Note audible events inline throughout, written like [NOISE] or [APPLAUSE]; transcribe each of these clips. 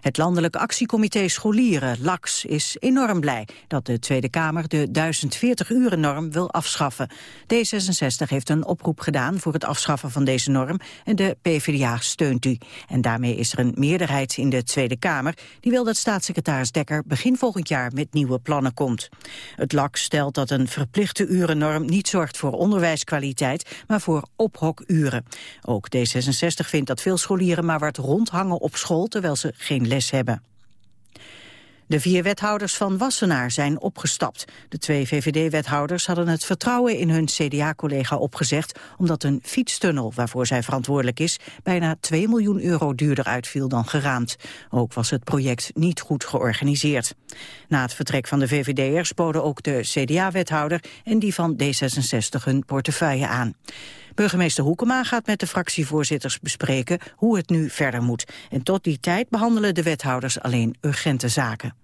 Het Landelijk Actiecomité Scholieren, LAX, is enorm blij dat de Tweede Kamer de 1040-uren-norm wil afschaffen. D66 heeft een oproep gedaan voor het afschaffen van deze norm en de PvdA steunt die. En daarmee is er een meerderheid in de Tweede Kamer die wil dat staatssecretaris Dekker begin volgend jaar met nieuwe plannen komt. Het LAX stelt dat een verplichte urennorm niet zorgt voor onderwijskwaliteit, maar voor ophokuren. Ook D66 vindt dat veel scholieren maar wat rondhangen op school terwijl ze geen les hebben. De vier wethouders van Wassenaar zijn opgestapt. De twee VVD-wethouders hadden het vertrouwen in hun CDA-collega opgezegd... omdat een fietstunnel, waarvoor zij verantwoordelijk is... bijna 2 miljoen euro duurder uitviel dan geraamd. Ook was het project niet goed georganiseerd. Na het vertrek van de VVD'ers boden ook de CDA-wethouder... en die van D66 hun portefeuille aan. Burgemeester Hoekema gaat met de fractievoorzitters bespreken hoe het nu verder moet. En tot die tijd behandelen de wethouders alleen urgente zaken.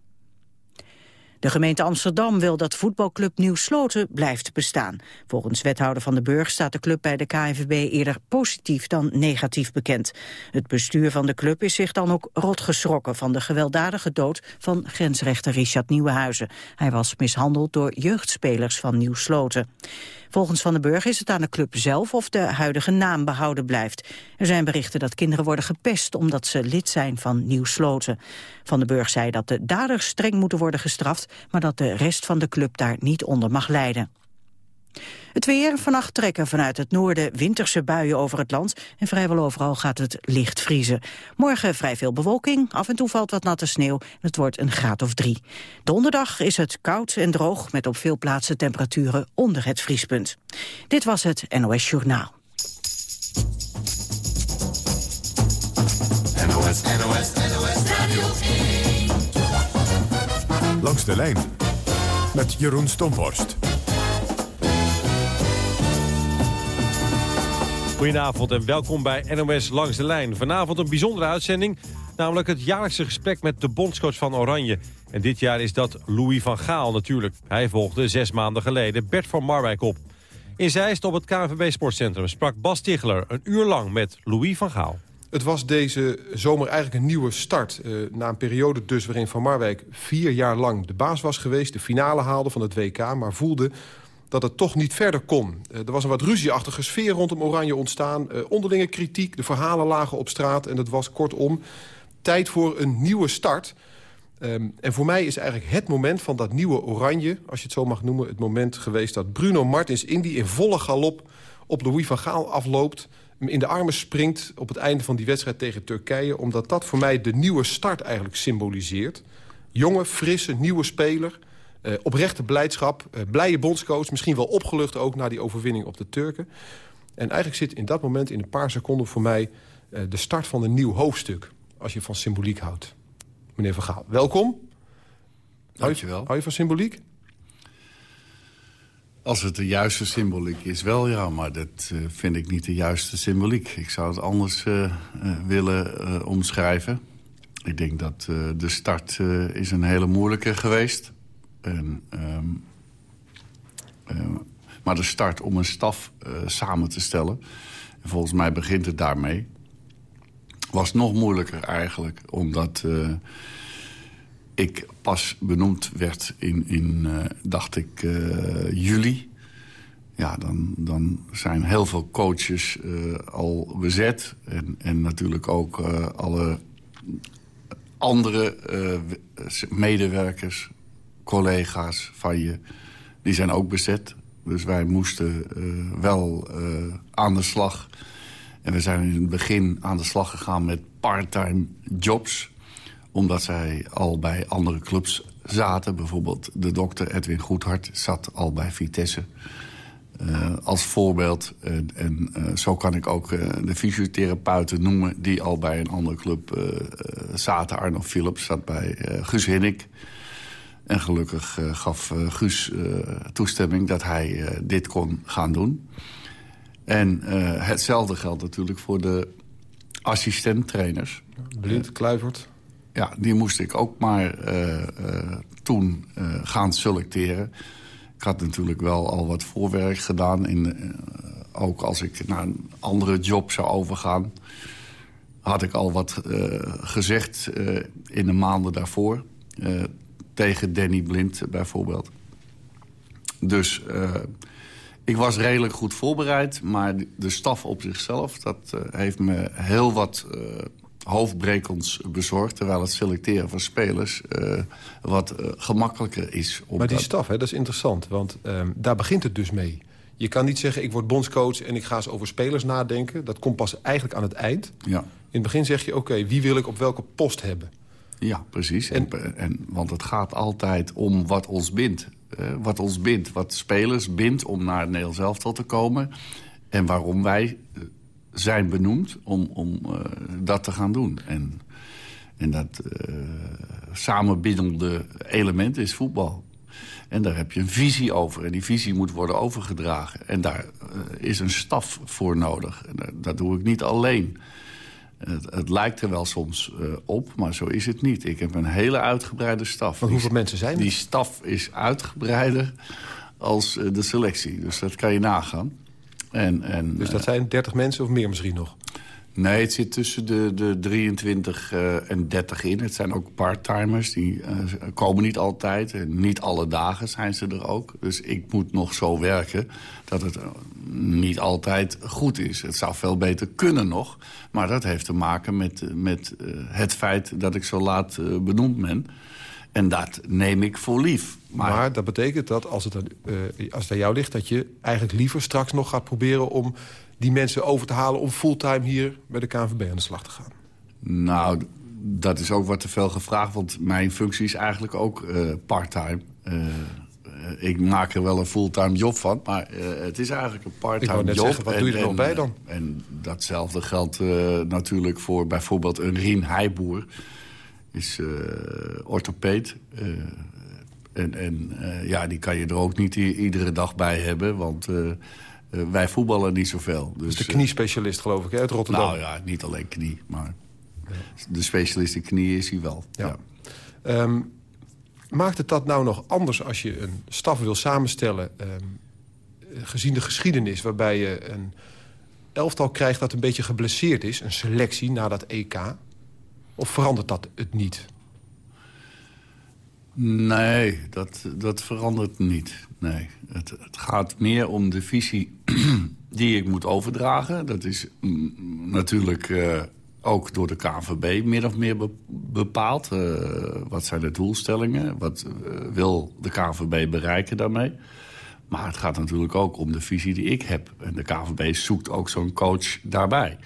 De gemeente Amsterdam wil dat voetbalclub Nieuw Sloten blijft bestaan. Volgens wethouder Van de Burg staat de club bij de KNVB eerder positief dan negatief bekend. Het bestuur van de club is zich dan ook rot geschrokken van de gewelddadige dood van grensrechter Richard Nieuwenhuizen. Hij was mishandeld door jeugdspelers van Nieuw Sloten. Volgens Van den Burg is het aan de club zelf of de huidige naam behouden blijft. Er zijn berichten dat kinderen worden gepest omdat ze lid zijn van Nieuw Sloten. Van den Burg zei dat de daders streng moeten worden gestraft, maar dat de rest van de club daar niet onder mag lijden. Het weer. Vannacht trekken vanuit het noorden winterse buien over het land. En vrijwel overal gaat het licht vriezen. Morgen vrij veel bewolking. Af en toe valt wat natte sneeuw. Het wordt een graad of drie. Donderdag is het koud en droog. Met op veel plaatsen temperaturen onder het vriespunt. Dit was het NOS Journaal. NOS, NOS, NOS Radio Langs de lijn. Met Jeroen Stomborst. Goedenavond en welkom bij NOS Langs de Lijn. Vanavond een bijzondere uitzending, namelijk het jaarlijkse gesprek met de bondscoach van Oranje. En dit jaar is dat Louis van Gaal natuurlijk. Hij volgde zes maanden geleden Bert van Marwijk op. In Zeist op het KNVB Sportcentrum sprak Bas Tichler een uur lang met Louis van Gaal. Het was deze zomer eigenlijk een nieuwe start. Uh, na een periode dus waarin Van Marwijk vier jaar lang de baas was geweest... de finale haalde van het WK, maar voelde dat het toch niet verder kon. Uh, er was een wat ruzieachtige sfeer rondom Oranje ontstaan. Uh, onderlinge kritiek, de verhalen lagen op straat. En het was kortom tijd voor een nieuwe start. Um, en voor mij is eigenlijk het moment van dat nieuwe Oranje... als je het zo mag noemen, het moment geweest... dat Bruno Martins Indy in volle galop op Louis van Gaal afloopt... in de armen springt op het einde van die wedstrijd tegen Turkije... omdat dat voor mij de nieuwe start eigenlijk symboliseert. Jonge, frisse, nieuwe speler... Uh, oprechte blijdschap, uh, blije bondscoach. Misschien wel opgelucht ook na die overwinning op de Turken. En eigenlijk zit in dat moment in een paar seconden voor mij... Uh, de start van een nieuw hoofdstuk. Als je van symboliek houdt. Meneer Van Gaal, welkom. Dank je wel. Hou je van symboliek? Als het de juiste symboliek is, wel ja. Maar dat vind ik niet de juiste symboliek. Ik zou het anders willen omschrijven. Ik denk dat de start is een hele moeilijke geweest. En, um, maar de start om een staf samen te stellen... en volgens mij begint het daarmee... was nog moeilijker eigenlijk, omdat ik pas benoemd werd in, in uh, dacht ik, juli. Ja, dan, dan zijn heel veel coaches al bezet. En, en natuurlijk ook alle andere medewerkers, collega's van je... die zijn ook bezet. Dus wij moesten wel aan de slag. En we zijn in het begin aan de slag gegaan met part-time jobs omdat zij al bij andere clubs zaten. Bijvoorbeeld de dokter Edwin Goedhart zat al bij Vitesse. Uh, als voorbeeld. En zo kan ik ook de fysiotherapeuten noemen... die al bij een andere club zaten. Arno Philips zat bij Guus Hinnik. En gelukkig gaf Guus toestemming dat hij dit kon gaan doen. En hetzelfde geldt natuurlijk voor de assistenttrainers. Blind, Kluivert ja, die moest ik ook maar toen gaan selecteren. Ik had natuurlijk wel al wat voorwerk gedaan in, ook als ik naar een andere job zou overgaan... had ik al wat gezegd in de maanden daarvoor. Tegen Danny Blind bijvoorbeeld. Dus ik was redelijk goed voorbereid, maar de staf op zichzelf... dat uh, heeft me heel wat uh, hoofdbrekens bezorgd... terwijl het selecteren van spelers wat gemakkelijker is. Maar die staf, hè, dat is interessant, want ehm, daar begint het dus mee. Je kan niet zeggen, ik word bondscoach en ik ga eens over spelers nadenken. Dat komt pas eigenlijk aan het eind. Ja. In het begin zeg je, oké, wie wil ik op welke post hebben? Ja, precies. En, en, want het gaat altijd om wat ons bindt. Uh, wat ons bindt, wat spelers bindt om naar het Nederlands elftal te komen. En waarom wij uh, zijn benoemd om, om uh, dat te gaan doen. En, en dat samenbindende element is voetbal. En daar heb je een visie over. En die visie moet worden overgedragen. En daar is een staf voor nodig. En dat, dat doe ik niet alleen. Het, het, lijkt er wel soms uh, op, maar zo is het niet. Ik heb een hele uitgebreide staf. Maar hoeveel mensen zijn er? Die staf is uitgebreider als uh, de selectie. Dus dat kan je nagaan. En, en, dus dat uh, zijn 30 mensen of meer misschien nog? Nee, het zit tussen de, de 23 uh, en 30 in. Het zijn ook parttimers, die uh, komen niet altijd. En niet alle dagen zijn ze er ook. Dus ik moet nog zo werken dat het uh, niet altijd goed is. Het zou veel beter kunnen nog. Maar dat heeft te maken met, met het feit dat ik zo laat benoemd ben. En dat neem ik voor lief. Maar, maar dat betekent dat als het, aan, als het aan jou ligt... dat je eigenlijk liever straks nog gaat proberen om die mensen over te halen om fulltime hier bij de KNVB aan de slag te gaan? Nou, dat is ook wat te veel gevraagd, want mijn functie is eigenlijk ook uh, parttime. Uh, ik maak er wel een fulltime job van, maar uh, het is eigenlijk een parttime job. Zeggen, wat en, doe je er nog bij dan? En datzelfde geldt natuurlijk voor bijvoorbeeld een Rien Heijboer. Is orthopeed. en en ja, die kan je er ook niet iedere dag bij hebben, want... Uh, wij voetballen niet zoveel. Dus, de kniespecialist, geloof ik, hè, uit Rotterdam. Nou ja, niet alleen knie, maar de specialist in knie is hij wel. Ja. ja. Um, maakt het dat nou nog anders als je een staf wil samenstellen... Um, gezien de geschiedenis waarbij je een elftal krijgt dat een beetje geblesseerd is... een selectie na dat EK? Of verandert dat het niet? Nee, dat, dat verandert niet. Nee, het, het gaat meer om de visie [CLEARS THROAT] die ik moet overdragen. Dat is mm, natuurlijk uh, ook door de KNVB min of meer be bepaald. Uh, wat zijn de doelstellingen? Wat uh, wil de KNVB bereiken daarmee? Maar het gaat natuurlijk ook om de visie die ik heb. En de KNVB zoekt ook zo'n coach daarbij.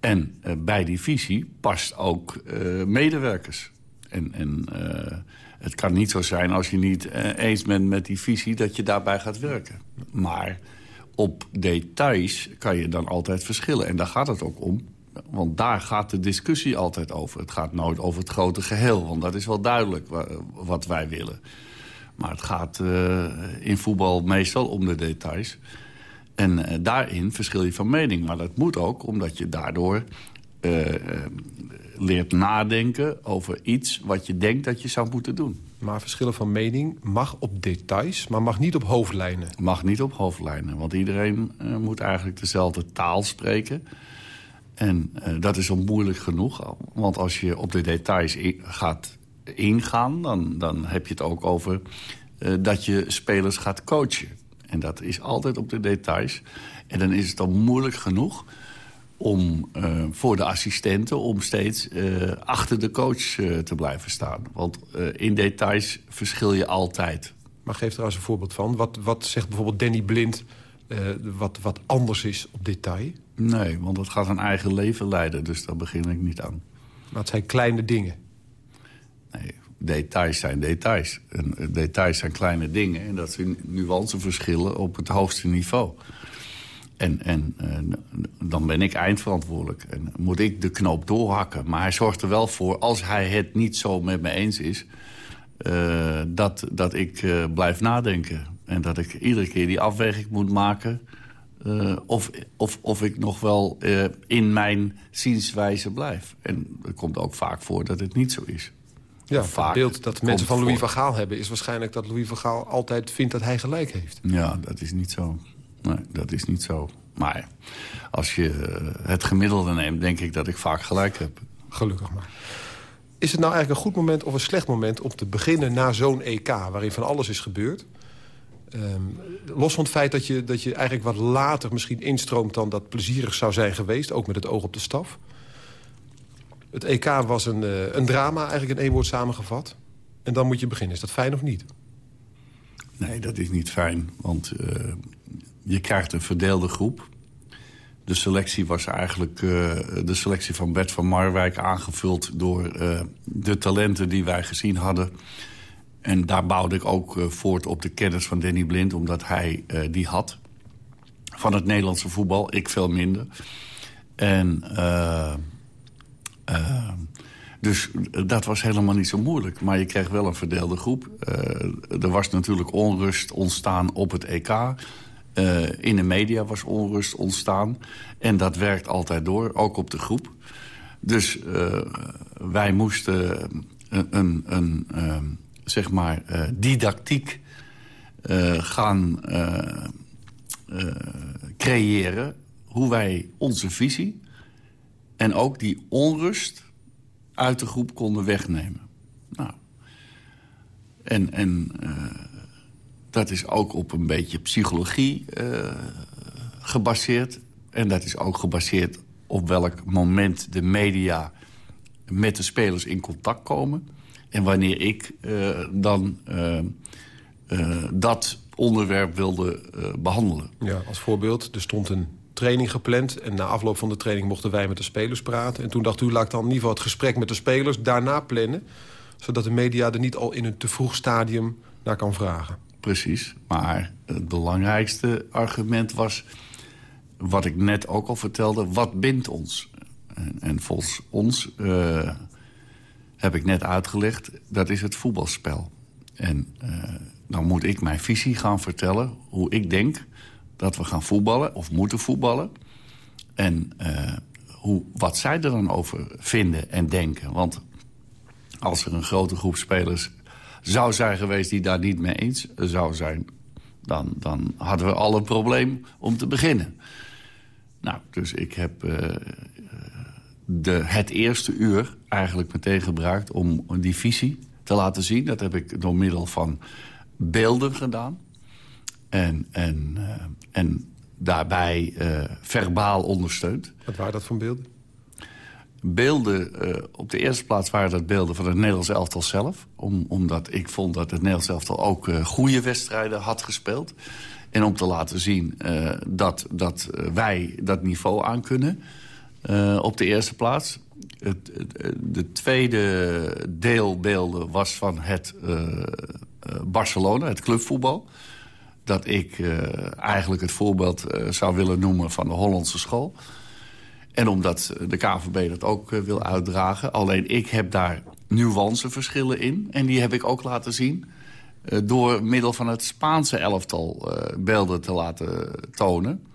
En bij die visie past ook medewerkers. En, en het kan niet zo zijn als je niet uh, eens bent met die visie... dat je daarbij gaat werken. Maar op details kan je dan altijd verschillen. En daar gaat het ook om. Want daar gaat de discussie altijd over. Het gaat nooit over het grote geheel. Want dat is wel duidelijk wat wij willen. Maar het gaat uh, in voetbal meestal om de details. En uh, daarin verschil je van mening. Maar dat moet ook, omdat je daardoor leert nadenken over iets wat je denkt dat je zou moeten doen. Maar verschillen van mening mag op details, maar mag niet op hoofdlijnen. Mag niet op hoofdlijnen, want iedereen uh, moet eigenlijk dezelfde taal spreken. En uh, dat is al moeilijk genoeg, want als je op de details gaat ingaan... dan, dan heb je het ook over uh, dat je spelers gaat coachen. En dat is altijd op de details. En dan is het al moeilijk genoeg om uh, voor de assistenten om steeds uh, achter de coach uh, te blijven staan. Want in details verschil je altijd. Maar geef er eens een voorbeeld van. Wat, wat zegt bijvoorbeeld Danny Blind wat, wat anders is op detail? Nee, want het gaat een eigen leven leiden, dus daar begin ik niet aan. Maar het zijn kleine dingen? Nee, details zijn details. En details zijn kleine dingen en dat zijn nuanceverschillen op het hoogste niveau. En, en uh, dan ben ik eindverantwoordelijk. En moet ik de knoop doorhakken. Maar hij zorgt er wel voor, als hij het niet zo met me eens is... Uh, dat, dat ik uh, blijf nadenken. En dat ik iedere keer die afweging moet maken... of, of, of ik nog wel in mijn zienswijze blijf. En er komt ook vaak voor dat het niet zo is. Ja, vaak het beeld dat mensen van Louis van Gaal hebben... is waarschijnlijk dat Louis van Gaal altijd vindt dat hij gelijk heeft. Ja, dat is niet zo. Nee, dat is niet zo. Maar als je het gemiddelde neemt, denk ik dat ik vaak gelijk heb. Gelukkig maar. Is het nou eigenlijk een goed moment of een slecht moment... om te beginnen na zo'n EK, waarin van alles is gebeurd? Um, los van het feit dat je, dat je eigenlijk wat later misschien instroomt... dan dat plezierig zou zijn geweest, ook met het oog op de staf. Het EK was een, uh, een drama, eigenlijk in één woord samengevat. En dan moet je beginnen. Is dat fijn of niet? Nee, dat is niet fijn, want uh, je krijgt een verdeelde groep. De selectie was eigenlijk uh, de selectie van Bert van Marwijk aangevuld... door de talenten die wij gezien hadden... En daar bouwde ik ook uh, voort op de kennis van Danny Blind... omdat hij die had van het Nederlandse voetbal. Ik veel minder. En dus dat was helemaal niet zo moeilijk. Maar je kreeg wel een verdeelde groep. er was natuurlijk onrust ontstaan op het EK. In de media was onrust ontstaan. En dat werkt altijd door, ook op de groep. Dus wij moesten een... een, een zeg maar, didactiek gaan creëren... hoe wij onze visie en ook die onrust uit de groep konden wegnemen. Nou, en, en dat is ook op een beetje psychologie gebaseerd. En dat is ook gebaseerd op welk moment de media met de spelers in contact komen... En wanneer ik uh, dan uh, dat onderwerp wilde behandelen. Ja, als voorbeeld, er stond een training gepland... en na afloop van de training mochten wij met de spelers praten. En toen dacht u, laat ik dan in ieder geval het gesprek met de spelers daarna plannen... zodat de media er niet al in een te vroeg stadium naar kan vragen. Precies, maar het belangrijkste argument was... wat ik net ook al vertelde, wat bindt ons? En, en volgens ons heb ik net uitgelegd, dat is het voetbalspel. En uh, dan moet ik mijn visie gaan vertellen hoe ik denk dat we gaan voetballen of moeten voetballen. En uh, hoe, wat zij er dan over vinden en denken. Want als er een grote groep spelers zou zijn geweest die daar niet mee eens zou zijn... dan, dan hadden we al een probleem om te beginnen. Nou, dus ik heb uh, de, het eerste uur eigenlijk meteen gebruikt om die visie te laten zien. Dat heb ik door middel van beelden gedaan. En, en, uh, en daarbij uh, verbaal ondersteund. Wat waren dat voor beelden? Beelden, uh, op de eerste plaats waren dat beelden van het Nederlands elftal zelf. Om, omdat ik vond dat het Nederlands elftal ook goede wedstrijden had gespeeld. En om te laten zien dat, dat wij dat niveau aan kunnen. op de eerste plaats het, de tweede deelbeelden was van het uh, Barcelona, het clubvoetbal. Dat ik uh, eigenlijk het voorbeeld zou willen noemen van de Hollandse school. En omdat de KVB dat ook wil uitdragen. Alleen ik heb daar nuanceverschillen in. En die heb ik ook laten zien door middel van het Spaanse elftal beelden te laten tonen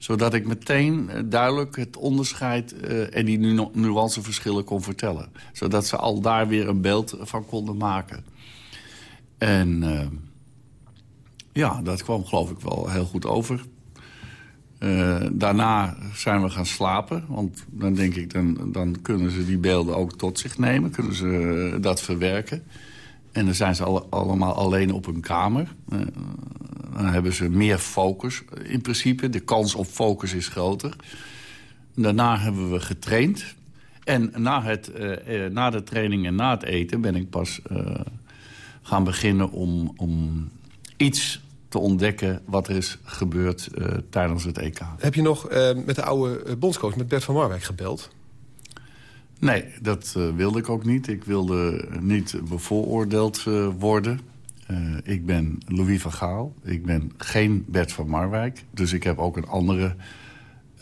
zodat ik meteen eh, duidelijk het onderscheid en die nu nuanceverschillen kon vertellen. Zodat ze al daar weer een beeld van konden maken. En ja, dat kwam geloof ik wel heel goed over. Uh, daarna zijn we gaan slapen. Want dan denk ik, dan, dan kunnen ze die beelden ook tot zich nemen. Kunnen ze dat verwerken. En dan zijn ze alle, allemaal alleen op hun kamer. Uh, dan hebben ze meer focus in principe. De kans op focus is groter. Daarna hebben we getraind. En na, het, na de training en na het eten ben ik pas gaan beginnen om, om iets te ontdekken wat er is gebeurd uh, tijdens het EK. Heb je nog met de oude bondscoach, met Bert van Marwijk, gebeld? Nee, dat wilde ik ook niet. Ik wilde niet bevooroordeeld worden. Uh, ik ben Louis van Gaal. Ik ben geen Bert van Marwijk. Dus ik heb ook een andere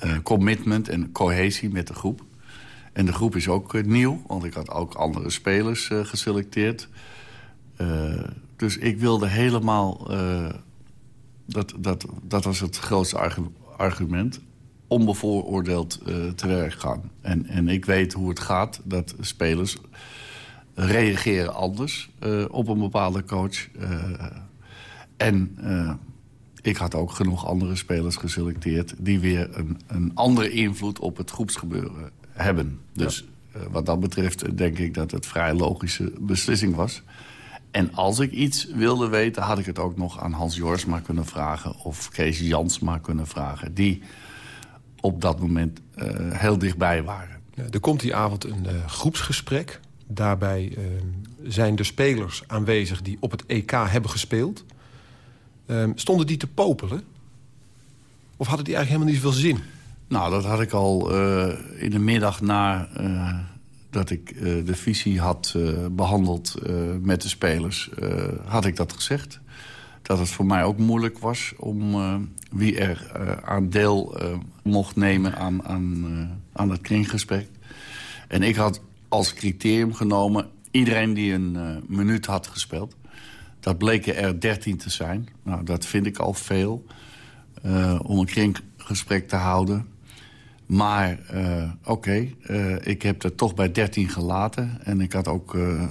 uh, commitment en cohesie met de groep. En de groep is ook uh, nieuw, want ik had ook andere spelers geselecteerd. dus ik wilde helemaal... dat, dat, dat was het grootste argument onbevooroordeeld te werk gaan. En, en ik weet hoe het gaat dat spelers reageren anders uh, op een bepaalde coach. Uh, en uh, ik had ook genoeg andere spelers geselecteerd... die weer een, een andere invloed op het groepsgebeuren hebben. Dus eh, wat dat betreft denk ik dat het een vrij logische beslissing was. En als ik iets wilde weten, had ik het ook nog aan Hans Jorsma kunnen vragen... of Kees Jansma kunnen vragen, die op dat moment uh, heel dichtbij waren. Er komt die avond een uh, groepsgesprek. Daarbij uh, zijn de spelers aanwezig die op het EK hebben gespeeld. Ehm, stonden die te popelen? Of hadden die eigenlijk helemaal niet zoveel zin? Nou, dat had ik al in de middag na dat ik uh, de visie had uh, behandeld uh, met de spelers, had ik dat gezegd. Dat het voor mij ook moeilijk was om wie er aan deel mocht nemen aan, aan, aan het kringgesprek. En ik had als criterium genomen iedereen die een minuut had gespeeld. Dat bleken er dertien te zijn. Nou, dat vind ik al veel om een kringgesprek te houden. Maar uh, oké, uh, ik heb er toch bij 13 gelaten. En ik had ook uh,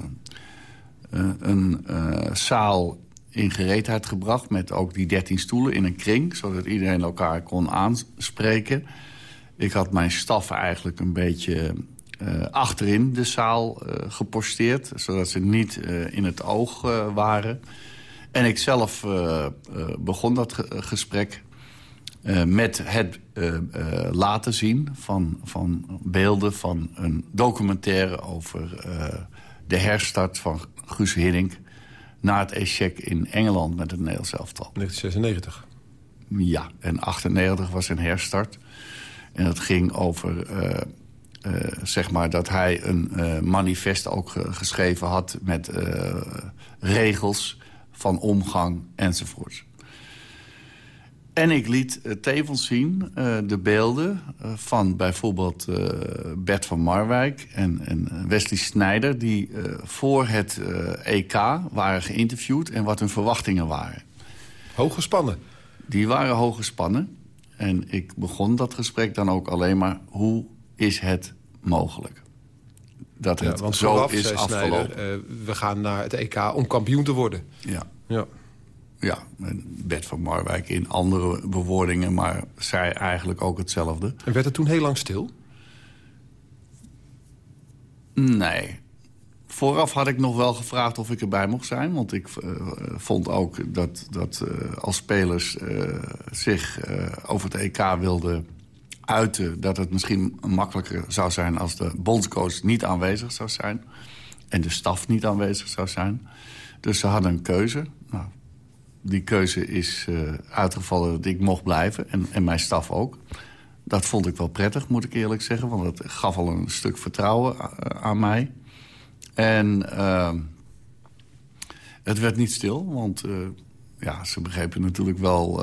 een zaal in gereedheid gebracht... met ook die 13 stoelen in een kring... zodat iedereen elkaar kon aanspreken. Ik had mijn staf eigenlijk een beetje achterin de zaal geposteerd... zodat ze niet in het oog waren. En ik zelf begon dat gesprek uh, met het uh, uh, laten zien van, van beelden van een documentaire... over de herstart van Guus Hiddink na het echec in Engeland met het Nederlands elftal. 1996. Ja, en 98 was een herstart. En dat ging over, zeg maar, dat hij een manifest ook geschreven had... met regels van omgang enzovoorts. En ik liet uh, tevens zien uh, de beelden uh, van bijvoorbeeld Bert van Marwijk en, en Wesley Snijder... die voor het EK waren geïnterviewd en wat hun verwachtingen waren. Hoog gespannen? Die waren hoog gespannen. En ik begon dat gesprek dan ook alleen maar... hoe is het mogelijk? Dat het ja, zo is afgelopen. Snijder, we gaan naar het EK om kampioen te worden. Ja. ja ja, Bert van Marwijk in andere bewoordingen... maar zei eigenlijk ook hetzelfde. En werd het toen heel lang stil? Nee. Vooraf had ik nog wel gevraagd of ik erbij mocht zijn. Want ik uh, vond ook dat, dat uh, als spelers uh, zich over het EK wilden uiten... dat het misschien makkelijker zou zijn als de bondscoach niet aanwezig zou zijn. En de staf niet aanwezig zou zijn. Dus ze hadden een keuze. Nou, die keuze is uh, uitgevallen dat ik mocht blijven. En, en mijn staf ook. Dat vond ik wel prettig, moet ik eerlijk zeggen. Want dat gaf al een stuk vertrouwen uh, aan mij. En uh, het werd niet stil, want ja, ze begrepen natuurlijk wel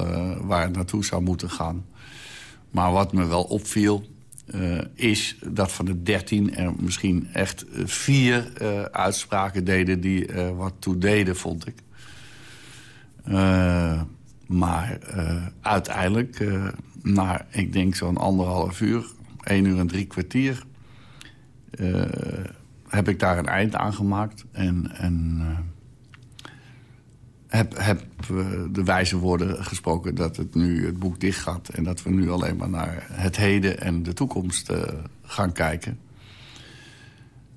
waar het naartoe zou moeten gaan. Maar wat me wel opviel, is dat van de dertien er misschien echt vier uitspraken deden... die wat toe deden, vond ik. Uh, maar uh, uiteindelijk, uh, na ik denk zo'n anderhalf uur, één uur en drie kwartier... heb ik daar een eind aan gemaakt. En, en heb, heb de wijze woorden gesproken dat het nu het boek dicht gaat... en dat we nu alleen maar naar het heden en de toekomst gaan kijken.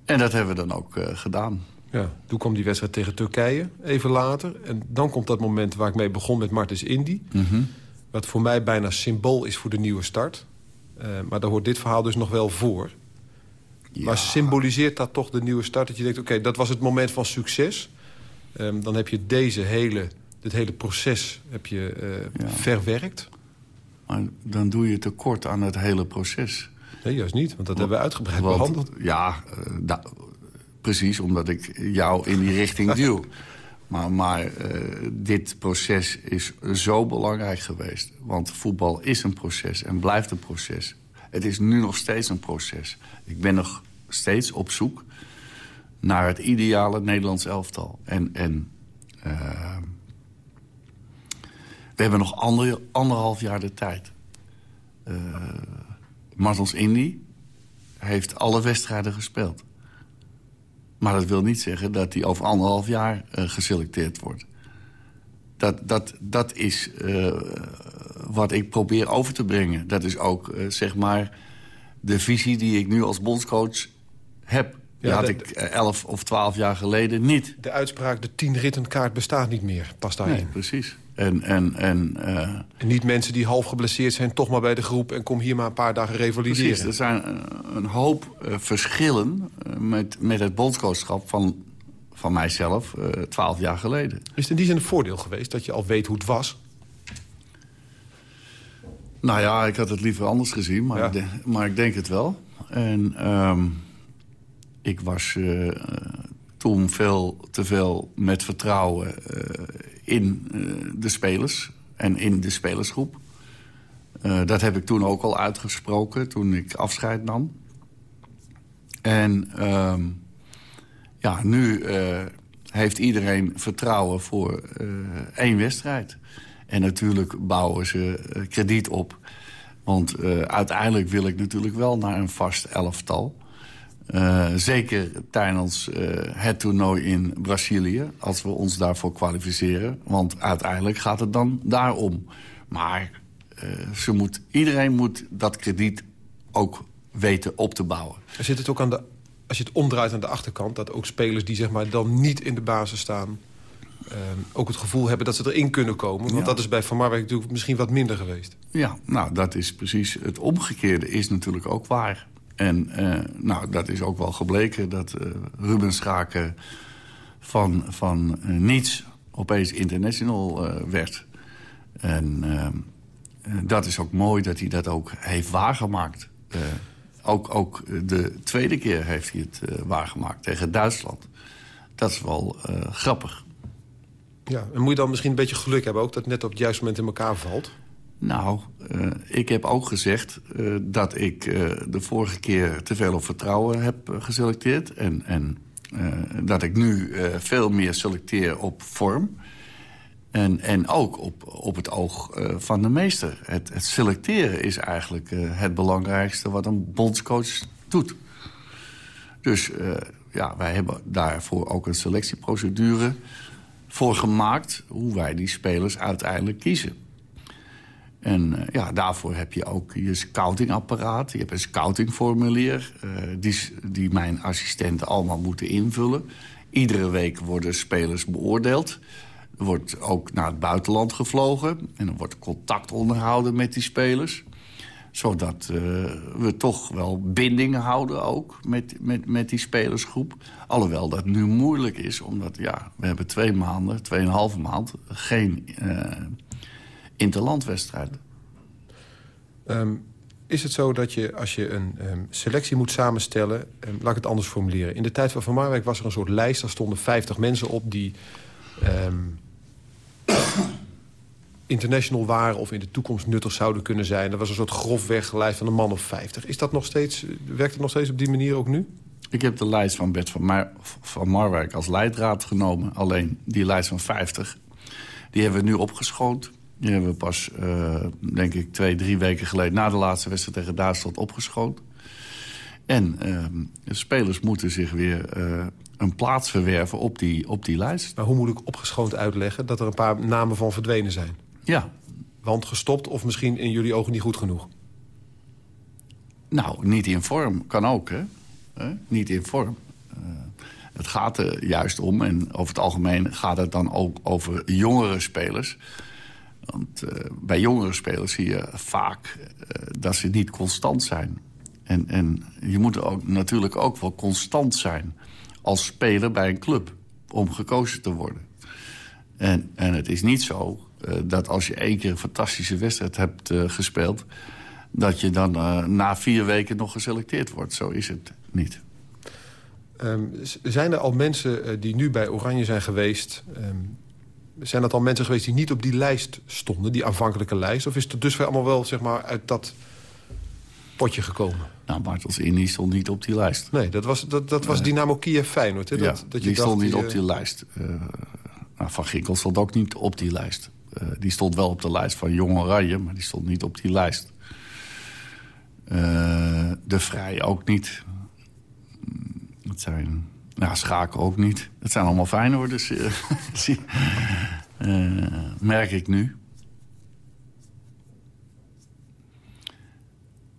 En dat hebben we dan ook gedaan. Ja, toen kwam die wedstrijd tegen Turkije, even later. En dan komt dat moment waar ik mee begon met Martens Indy. Mm Wat voor mij bijna symbool is voor de nieuwe start. Uh, maar daar hoort dit verhaal dus nog wel voor. Ja. Maar symboliseert dat toch de nieuwe start? Dat je denkt, oké, dat was het moment van succes. Um, dan heb je deze hele, dit hele proces heb je, uh, ja. verwerkt. Maar dan doe je tekort aan het hele proces. Nee, juist niet, want dat hebben we uitgebreid want, behandeld. Ja, uh, Precies, omdat ik jou in die richting [LAUGHS] duw. Maar, maar uh, dit proces is zo belangrijk geweest. Want voetbal is een proces en blijft een proces. Het is nu nog steeds een proces. Ik ben nog steeds op zoek naar het ideale Nederlands elftal. En, en uh, we hebben nog ander, anderhalf jaar de tijd. Uh, Martens Indy heeft alle wedstrijden gespeeld. Maar dat wil niet zeggen dat hij over anderhalf jaar uh, geselecteerd wordt. dat, dat, dat is wat ik probeer over te brengen. Dat is ook, zeg maar, de visie die ik nu als bondscoach heb. Die had ik elf of twaalf jaar geleden niet. De uitspraak, de tien rittenkaart bestaat niet meer, past daarin. Nee, precies. En, en, en, en, niet mensen die half geblesseerd zijn, toch maar bij de groep... en kom hier maar een paar dagen revalideren. Precies, er zijn een hoop verschillen met, met het bondscoachschap van van mijzelf uh, twaalf jaar geleden. Is het in die zin een voordeel geweest dat je al weet hoe het was? Nou ja, ik had het liever anders gezien, maar, ik, denk, maar ik denk het wel. En um, ik was uh, toen veel te veel met vertrouwen uh, in de spelers en in de spelersgroep. dat heb ik toen ook al uitgesproken, toen ik afscheid nam. En... Um, ja, nu uh, heeft iedereen vertrouwen voor één wedstrijd. En natuurlijk bouwen ze krediet op. Want uiteindelijk wil ik natuurlijk wel naar een vast elftal. Zeker tijdens het toernooi in Brazilië, als we ons daarvoor kwalificeren. Want uiteindelijk gaat het dan daarom. Maar ze moet, iedereen moet dat krediet ook weten op te bouwen. Zit het ook aan de als je het omdraait aan de achterkant... dat ook spelers die zeg maar, dan niet in de basis staan... Ook het gevoel hebben dat ze erin kunnen komen. Want dat is bij Van Marwijk natuurlijk misschien wat minder geweest. Ja, nou, dat is precies het omgekeerde is natuurlijk ook waar. En uh, nou, dat is ook wel gebleken dat uh, Ruben Schaken van, van uh, niets opeens international werd. En dat is ook mooi dat hij dat ook heeft waargemaakt. Ook, ook de tweede keer heeft hij het waargemaakt tegen Duitsland. Dat is wel grappig. Ja, en moet je dan misschien een beetje geluk hebben ook... dat het net op het juiste moment in elkaar valt? Nou, uh, ik heb ook gezegd dat ik de vorige keer te veel op vertrouwen heb geselecteerd. En, en dat ik nu veel meer selecteer op vorm. En, en ook op, op het oog van de meester. Het, het selecteren is eigenlijk het belangrijkste wat een bondscoach doet. Dus ja, wij hebben daarvoor ook een selectieprocedure voor gemaakt... hoe wij die spelers uiteindelijk kiezen. En ja, daarvoor heb je ook je scoutingapparaat. Je hebt een scoutingformulier die, die mijn assistenten allemaal moeten invullen. Iedere week worden spelers beoordeeld... Er wordt ook naar het buitenland gevlogen. En er wordt contact onderhouden met die spelers. Zodat uh, we toch wel bindingen houden ook met, met, met die spelersgroep. Alhoewel dat nu moeilijk is. Omdat ja, we hebben twee maanden, tweeënhalve maand... geen interlandwedstrijd. Um, is het zo dat je, als je een um, selectie moet samenstellen... Um, laat ik het anders formuleren. In de tijd van Van Marwijk was er een soort lijst. Daar stonden 50 mensen op die... [COUGHS] International waren of in de toekomst nuttig zouden kunnen zijn. Dat was een soort grofweg lijst van een man of 50. Is dat nog steeds, werkt het nog steeds op die manier ook nu? Ik heb de lijst van Bert van, Mar van Marwijk als leidraad genomen. Alleen die lijst van 50, die hebben we nu opgeschoond. Die hebben we pas, uh, denk ik, twee, drie weken geleden... na de laatste wedstrijd tegen Duitsland opgeschoond. En uh, de spelers moeten zich weer uh, een plaats verwerven op die, op die lijst. Maar hoe moet ik opgeschoond uitleggen dat er een paar namen van verdwenen zijn? Ja. Want gestopt of misschien in jullie ogen niet goed genoeg? Nou, niet in vorm. Kan ook, hè? Niet in vorm. Het gaat er juist om, en over het algemeen gaat het dan ook over jongere spelers. Want uh, bij jongere spelers zie je vaak uh, dat ze niet constant zijn. En, en je moet ook, natuurlijk ook wel constant zijn als speler bij een club om gekozen te worden. En, en het is niet zo uh, dat als je één keer een fantastische wedstrijd hebt gespeeld... dat je dan na vier weken nog geselecteerd wordt. Zo is het niet. Um, zijn er al mensen die nu bij Oranje zijn geweest... Um, zijn dat al mensen geweest die niet op die lijst stonden, die aanvankelijke lijst? Of is het dus allemaal wel zeg maar, uit dat potje gekomen? Nou, Bartels Indy stond niet op die lijst. Nee, dat was, dat, dat was Dynamo Kiev Feyenoord. Hè? Ja, dat, dat je die dacht, stond niet die, op die lijst. Uh, nou, Van Ginkel stond ook niet op die lijst. Uh, die stond wel op de lijst van Jong Oranje, maar die stond niet op die lijst. Uh, de Vrij ook niet. Het zijn... Nou, Schaken ook niet. Het zijn allemaal Feyenoorders. Uh, [LAUGHS] merk ik nu.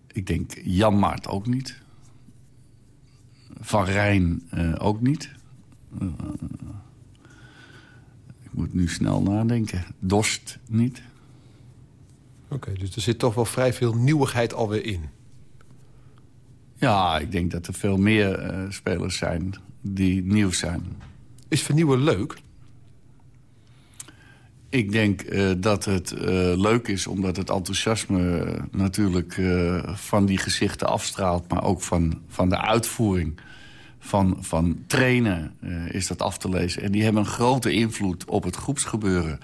Ik denk Jan Maart ook niet. Van Rijn uh, ook niet. Ik moet nu snel nadenken. Dorst niet. Oké, dus er zit toch wel vrij veel nieuwigheid alweer in. Ja, ik denk dat er veel meer uh, spelers zijn die nieuw zijn. Is vernieuwen leuk? Ik denk uh, dat het uh, leuk is omdat het enthousiasme natuurlijk van die gezichten afstraalt... maar ook van, van de uitvoering van, van trainen is dat af te lezen. En die hebben een grote invloed op het groepsgebeuren.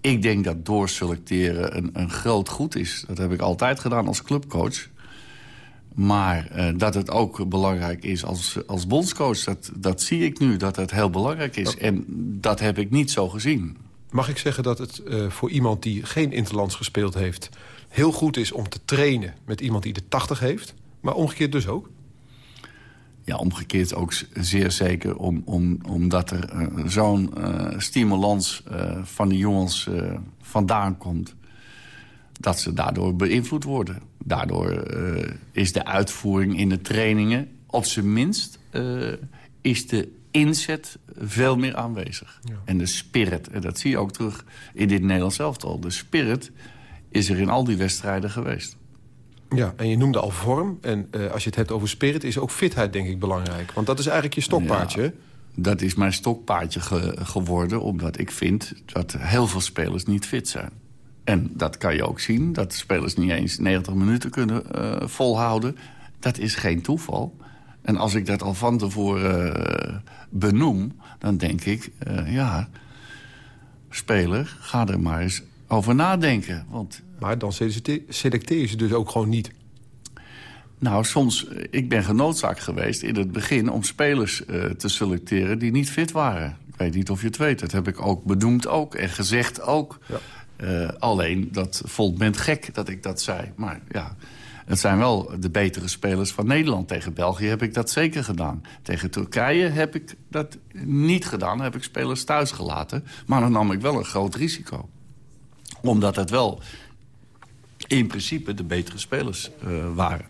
Ik denk dat doorselecteren een, een groot goed is. Dat heb ik altijd gedaan als clubcoach. Maar uh, dat het ook belangrijk is als, als bondscoach, dat, dat zie ik nu, dat het heel belangrijk is. En dat heb ik niet zo gezien. Mag ik zeggen dat het uh, voor iemand die geen interlands gespeeld heeft... heel goed is om te trainen met iemand die de 80 heeft? Maar omgekeerd dus ook? Ja, omgekeerd ook zeer zeker. Om, om, omdat er uh, zo'n stimulans van die jongens vandaan komt dat ze daardoor beïnvloed worden. Daardoor uh, is de uitvoering in de trainingen... op zijn minst uh, is de inzet veel meer aanwezig. Ja. En de spirit, en dat zie je ook terug in dit Nederlands elftal. De spirit is er in al die wedstrijden geweest. Ja, en je noemde al vorm. En uh, als je het hebt over spirit, is ook fitheid denk ik belangrijk. Want dat is eigenlijk je stokpaardje, ja, Dat is mijn stokpaardje ge geworden, omdat ik vind dat heel veel spelers niet fit zijn. En dat kan je ook zien, dat de spelers niet eens 90 minuten kunnen uh, volhouden. Dat is geen toeval. En als ik dat al van tevoren uh, benoem, dan denk ik... Uh, ja, speler, ga er maar eens over nadenken. Want, maar dan selecteer je ze dus ook gewoon niet? Nou, soms, ik ben genoodzaakt geweest in het begin... om spelers te selecteren die niet fit waren. Ik weet niet of je het weet. Dat heb ik ook benoemd ook en gezegd ook. Ja. Uh, alleen, dat vond men gek dat ik dat zei. Maar ja, het zijn wel de betere spelers van Nederland. Tegen België heb ik dat zeker gedaan. Tegen Turkije heb ik dat niet gedaan. Heb ik spelers thuis gelaten. Maar dan nam ik wel een groot risico. Omdat het wel in principe de betere spelers uh, waren.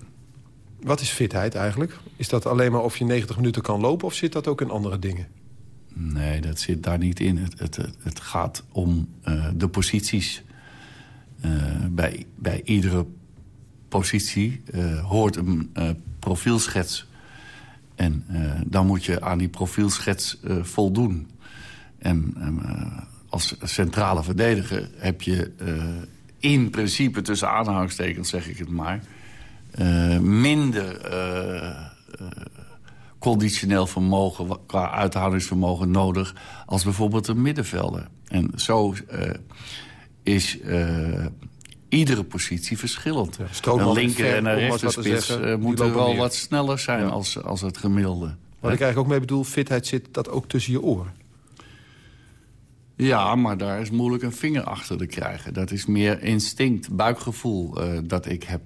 Wat is fitheid eigenlijk? Is dat alleen maar of je 90 minuten kan lopen... of zit dat ook in andere dingen? Nee, dat zit daar niet in. Het, het, het gaat om uh, de posities. Uh, bij, bij iedere positie uh, hoort een profielschets. En dan moet je aan die profielschets voldoen. En als centrale verdediger heb je in principe, tussen aanhalingstekens zeg ik het maar... minder conditioneel vermogen, qua uithoudingsvermogen nodig... als bijvoorbeeld een middenvelder. En zo uh, is uh, iedere positie verschillend. Ja, een linker en een rechterspits uh, moeten wel wat sneller zijn ja. als, als het gemiddelde. Wat ik eigenlijk ook mee bedoel, fitheid zit dat ook tussen je oren. Ja, maar daar is moeilijk een vinger achter te krijgen. Dat is meer instinct, buikgevoel uh, dat ik heb.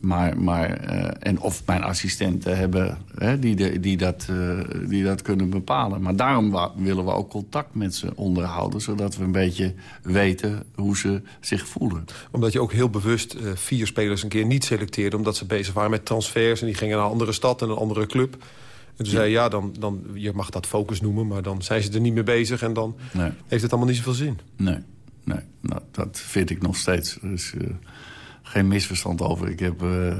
Maar, maar, uh, en of mijn assistenten hebben hè, die, de, die, dat, uh, die dat kunnen bepalen. Maar daarom willen we ook contact met ze onderhouden... zodat we een beetje weten hoe ze zich voelen. Omdat je ook heel bewust uh, vier spelers een keer niet selecteerde... omdat ze bezig waren met transfers en die gingen naar een andere stad en een andere club. En toen ja. zei je, ja, dan, dan, je mag dat focus noemen... maar dan zijn ze er niet mee bezig en dan nee. heeft het allemaal niet zoveel zin. Nee, nee nou, dat vind ik nog steeds. Dus geen misverstand over. Ik heb uh,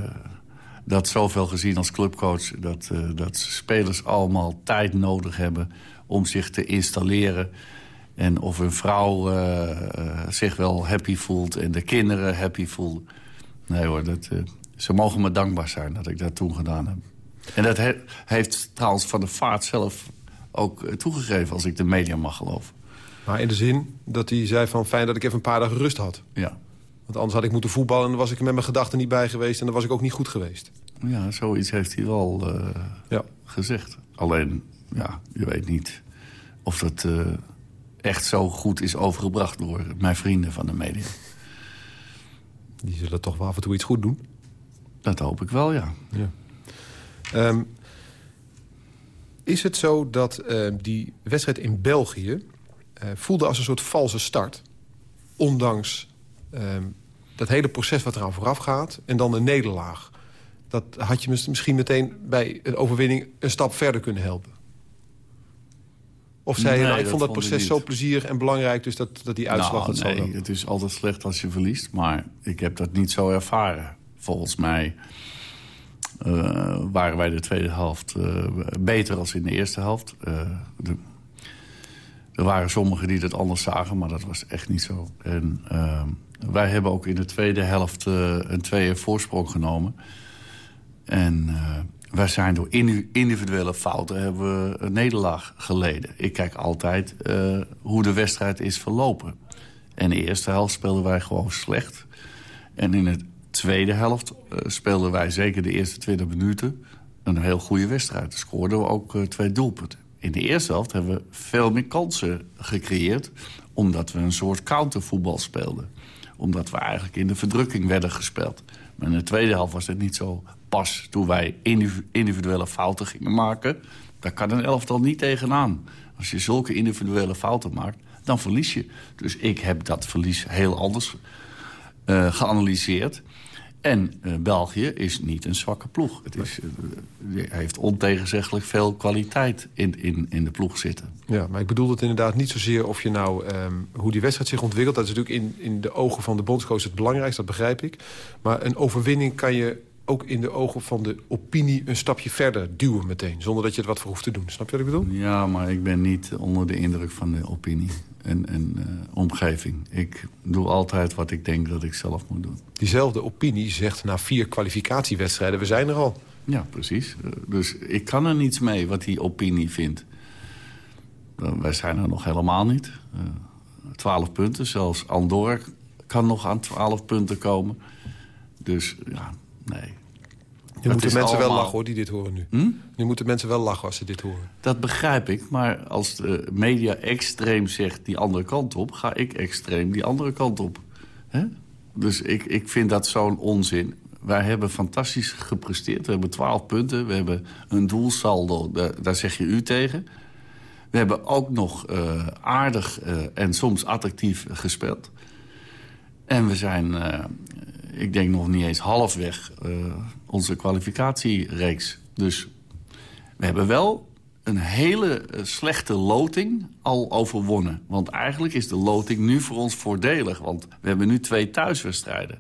dat zoveel gezien als clubcoach... Dat, uh, dat spelers allemaal tijd nodig hebben om zich te installeren... En of een vrouw uh, zich wel happy voelt en de kinderen happy voelen. Nee hoor, dat, ze mogen me dankbaar zijn dat ik dat toen gedaan heb. En dat he heeft trouwens Van de Vaart zelf ook toegegeven... als ik de media mag geloven. Maar in de zin dat hij zei van fijn dat ik even een paar dagen rust had. Ja, want anders had ik moeten voetballen en dan was ik er met mijn gedachten niet bij geweest... en dan was ik ook niet goed geweest. Ja, zoiets heeft hij wel uh, ja. gezegd. Alleen, ja, je weet niet of dat uh, echt zo goed is overgebracht door mijn vrienden van de media. Die zullen toch wel af en toe iets goed doen? Dat hoop ik wel, ja. ja. Um, is het zo dat uh, die wedstrijd in België... eh, voelde als een soort valse start. Ondanks ehm, dat hele proces wat eraan vooraf gaat. En dan een nederlaag. Dat had je misschien meteen bij een overwinning een stap verder kunnen helpen. Of zei je, nou, ik vond dat proces niet. zo plezierig en belangrijk... dus dat, dat die uitslag nou, zo nee, het is altijd slecht als je verliest. Maar ik heb dat niet zo ervaren. Volgens mij eh, waren wij de tweede helft eh, beter als in de eerste helft. Eh, de- er waren sommigen die dat anders zagen, maar dat was echt niet zo. En eh, wij hebben ook in de tweede helft eh, een 2 voorsprong genomen. En eh, wij zijn door indi- individuele fouten hebben we een nederlaag geleden. Ik kijk altijd eh, hoe de wedstrijd is verlopen. En de eerste helft speelden wij gewoon slecht. En in de tweede helft speelden wij zeker de eerste 20 minuten... een heel goede wedstrijd. Scoorden we ook twee doelpunten. In de eerste helft hebben we veel meer kansen gecreëerd... omdat we een soort countervoetbal speelden. Omdat we eigenlijk in de verdrukking werden gespeeld. Maar in de tweede helft was het niet zo pas toen wij individu- individuele fouten gingen maken. Daar kan een elftal niet tegenaan. Als je zulke individuele fouten maakt, dan verlies je. Dus ik heb dat verlies heel anders eh, geanalyseerd. En eh, België is niet een zwakke ploeg. Het is, eh, heeft ontegenzeggelijk veel kwaliteit in, in, in de ploeg zitten. Ja, maar ik bedoel het inderdaad niet zozeer of je nou... ehm, hoe die wedstrijd zich ontwikkelt. Dat is natuurlijk in, in de ogen van de bondscoach het belangrijkste, dat begrijp ik. Maar een overwinning kan je ook in de ogen van de opinie... een stapje verder duwen meteen, zonder dat je het wat voor hoeft te doen. Snap je wat ik bedoel? Ja, maar ik ben niet onder de indruk van de opinie en, en eh, omgeving. Ik doe altijd wat ik denk dat ik zelf moet doen. Diezelfde opinie zegt na vier kwalificatiewedstrijden... we zijn er al. Ja, precies. Eh, Dus ik kan er niets mee wat die opinie vindt. Eh, Wij zijn er nog helemaal niet. Twaalf punten, zelfs Andorra kan nog aan twaalf punten komen. Dus ja, nee. Nu moeten mensen wel lachen hoor, die dit horen nu. Hm? Nu moeten mensen wel lachen als ze dit horen. Dat begrijp ik, maar als de media extreem zegt die andere kant op... ga ik extreem die andere kant op. Hè? Dus ik, ik vind dat zo'n onzin. Wij hebben fantastisch gepresteerd. We hebben 12 punten. We hebben een doelsaldo, daar, daar zeg je u tegen. We hebben ook nog eh, aardig eh, en soms attractief gespeeld. En we zijn, eh, ik denk nog niet eens halfweg eh, onze kwalificatiereeks. Dus we hebben wel een hele eh, slechte loting al overwonnen. Want eigenlijk is de loting nu voor ons voordelig. Want we hebben nu twee thuiswedstrijden.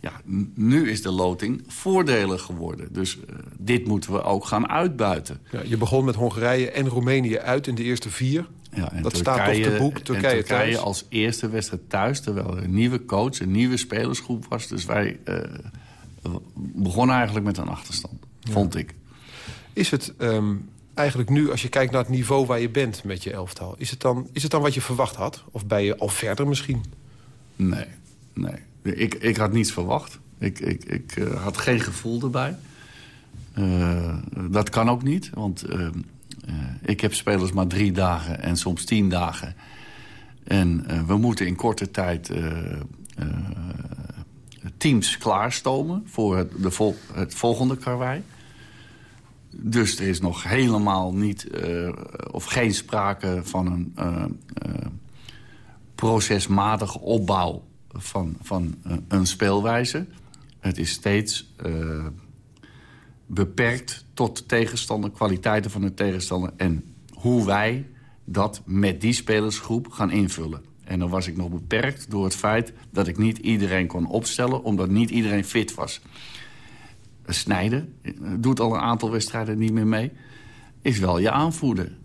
Ja, nu is de loting voordelig geworden. Dus eh, dit moeten we ook gaan uitbuiten. Ja, je begon met Hongarije en Roemenië uit in de eerste vier. Ja, en Dat staat toch te boek, en Turkije Turkije thuis. als eerste wedstrijd thuis, terwijl er een nieuwe coach, een nieuwe spelersgroep was. Dus wij eh, begonnen eigenlijk met een achterstand, vond ik. Is het ehm, eigenlijk nu, als je kijkt naar het niveau waar je bent met je elftal... is het dan, is het dan wat je verwacht had? Of ben je al verder misschien? Nee, nee. Ik, ik had niets verwacht. Ik, ik, ik eh, had geen gevoel erbij. Eh, dat kan ook niet, want eh, eh, ik heb spelers maar drie dagen en soms tien dagen. En eh, we moeten in korte tijd eh, eh, teams klaarstomen voor het, de vol- het volgende karwei. Dus er is nog helemaal niet eh, of geen sprake van een eh, eh, procesmatige opbouw van, van eh, een speelwijze. Het is steeds eh, beperkt tot de tegenstander, kwaliteiten van de tegenstander... en hoe wij dat met die spelersgroep gaan invullen. En dan was ik nog beperkt door het feit dat ik niet iedereen kon opstellen... omdat niet iedereen fit was. Snijden eh, doet al een aantal wedstrijden niet meer mee... is wel je aanvoerder.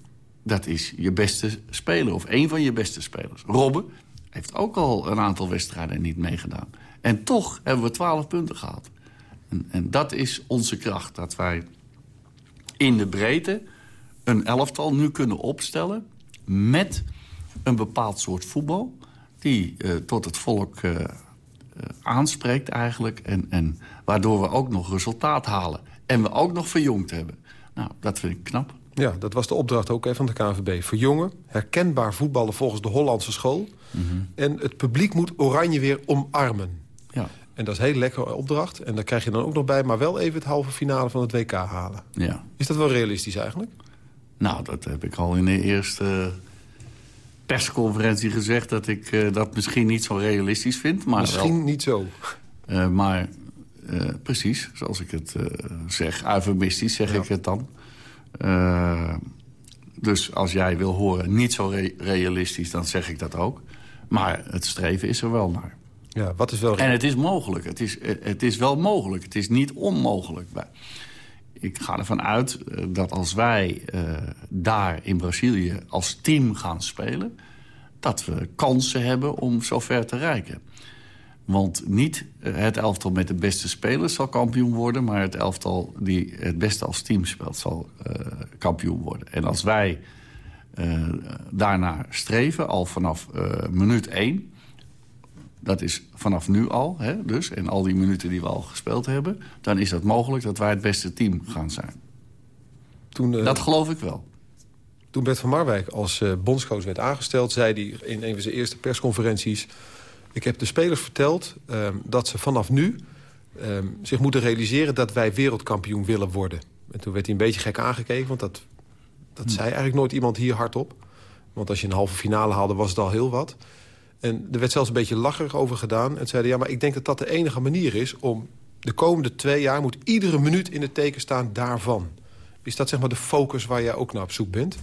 Dat is je beste speler, of één van je beste spelers. Robben heeft ook al een aantal wedstrijden niet meegedaan. En toch hebben we twaalf punten gehad. En, en dat is onze kracht, dat wij in de breedte een elftal nu kunnen opstellen... met een bepaald soort voetbal die eh, tot het volk eh, eh, aanspreekt eigenlijk... En, en waardoor we ook nog resultaat halen. En we ook nog verjongd hebben. Nou, dat vind ik knap. Ja, dat was de opdracht ook hè, van de KNVB. Verjongen, herkenbaar voetballen volgens de Hollandse school. En het publiek moet Oranje weer omarmen. En dat is een hele lekkere opdracht. En daar krijg je dan ook nog bij, maar wel even het halve finale van het WK halen. ja. Is dat wel realistisch eigenlijk? Nou, dat heb ik al in de eerste persconferentie gezegd... dat ik uh, dat misschien niet zo realistisch vind. Maar misschien wel, niet zo. Uh, maar uh, precies, zoals ik het zeg, eufemistisch zeg ja. ik het dan. dus als jij wil horen niet zo re realistisch, dan zeg ik dat ook. Maar het streven is er wel naar. Ja, wat is wel... En het is mogelijk. Het is, het is wel mogelijk. Het is niet onmogelijk. Ik ga ervan uit dat als wij uh, daar in Brazilië als team gaan spelen... dat we kansen hebben om zover te reiken. Want niet het elftal met de beste spelers zal kampioen worden... maar het elftal die het beste als team speelt zal kampioen worden. En als wij uh, daarnaar streven, al vanaf minuut één dat is vanaf nu al, hè, dus, en al die minuten die we al gespeeld hebben... dan is dat mogelijk dat wij het beste team gaan zijn. Toen, uh, dat geloof ik wel. Toen Bert van Marwijk als uh, bondscoach werd aangesteld... zei hij in een van zijn eerste persconferenties... ik heb de spelers verteld uh, dat ze vanaf nu zich moeten realiseren... dat wij wereldkampioen willen worden. En toen werd hij een beetje gek aangekeken... want dat, dat hm. zei eigenlijk nooit iemand hier hardop. Want als je een halve finale haalde, was het al heel wat... En er werd zelfs een beetje lacherig over gedaan. En zeiden, ja, maar ik denk dat dat de enige manier is... om de komende twee jaar moet iedere minuut in het teken staan daarvan. Is dat zeg maar de focus waar jij ook naar op zoek bent?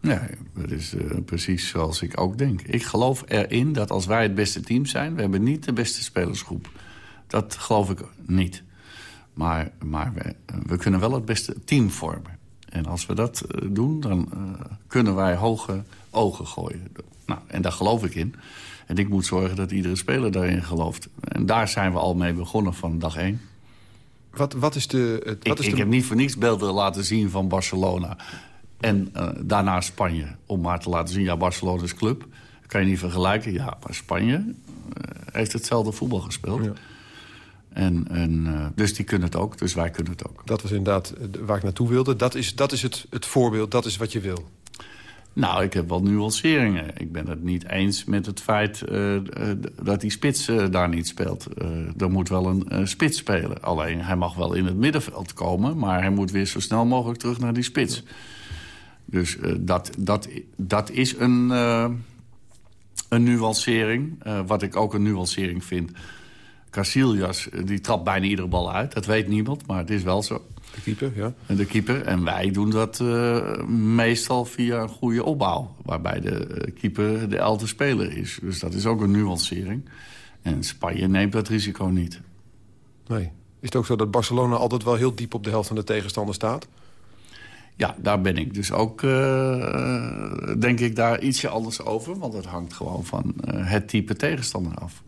Nee, dat is uh, precies zoals ik ook denk. Ik geloof erin dat als wij het beste team zijn... we hebben niet de beste spelersgroep. Dat geloof ik niet. Maar, maar we, we kunnen wel het beste team vormen. En als we dat uh, doen, dan uh, kunnen wij hoge ogen gooien. Nou, en daar geloof ik in. En ik moet zorgen dat iedere speler daarin gelooft. En daar zijn we al mee begonnen van dag één. Wat, wat is de... Het, wat ik, is ik de... heb niet voor niets beelden laten zien van Barcelona. En uh, daarna Spanje. Om maar te laten zien, ja, Barcelona is club. Dat kan je niet vergelijken. Ja, maar Spanje uh, heeft hetzelfde voetbal gespeeld. Ja. En, en, uh, dus die kunnen het ook, dus wij kunnen het ook. Dat was inderdaad waar ik naartoe wilde. Dat is, dat is het, het voorbeeld, dat is wat je wil. Nou, ik heb wel nuanceringen. Ik ben het niet eens met het feit uh, uh, dat die spits uh, daar niet speelt. er moet wel een spits spelen. Alleen, hij mag wel in het middenveld komen... maar hij moet weer zo snel mogelijk terug naar die spits. Dus dat, dat, dat is een, een nuancering. wat ik ook een nuancering vind. Casillas, die trapt bijna iedere bal uit. Dat weet niemand, maar het is wel zo. De keeper, ja. En de keeper. En wij doen dat uh, meestal via een goede opbouw. Waarbij de keeper de elfde speler is. Dus dat is ook een nuancering. En Spanje neemt dat risico niet. Nee. Is het ook zo dat Barcelona altijd wel heel diep op de helft van de tegenstander staat? Ja, daar ben ik dus ook, uh, denk ik, daar ietsje anders over. Want het hangt gewoon van uh, het type tegenstander af.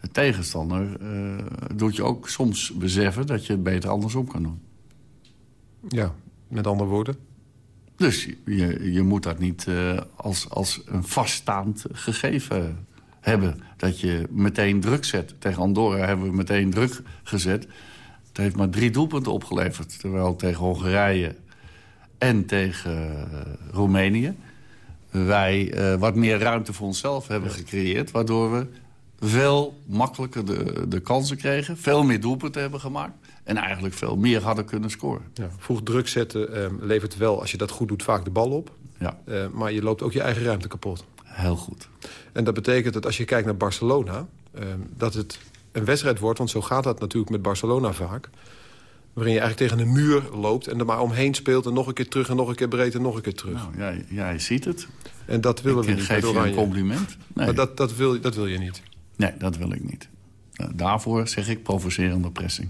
De tegenstander uh, doet je ook soms beseffen dat je het beter andersom kan doen. Ja, met andere woorden? Dus je, je moet dat niet uh, als, als een vaststaand gegeven hebben. Dat je meteen druk zet. Tegen Andorra hebben we meteen druk gezet. Het heeft maar drie doelpunten opgeleverd. Terwijl tegen Hongarije en tegen uh, Roemenië... wij uh, wat meer ruimte voor onszelf hebben gecreëerd... waardoor we veel makkelijker de, de kansen kregen. Veel meer doelpunten hebben gemaakt. En eigenlijk veel meer hadden kunnen scoren. Ja, vroeg druk zetten uh, levert wel, als je dat goed doet, vaak de bal op. Ja. Uh, maar je loopt ook je eigen ruimte kapot. Heel goed. En dat betekent dat als je kijkt naar Barcelona... Uh, dat het een wedstrijd wordt, want zo gaat dat natuurlijk met Barcelona vaak... waarin je eigenlijk tegen een muur loopt en er maar omheen speelt... en nog een keer terug en nog een keer breed en nog een keer terug. Nou, jij, jij ziet het. En dat willen Ik we niet geef je een compliment. Nee. Maar dat, dat, wil, dat wil je niet. Nee, dat wil ik niet. Daarvoor zeg ik provocerende pressing.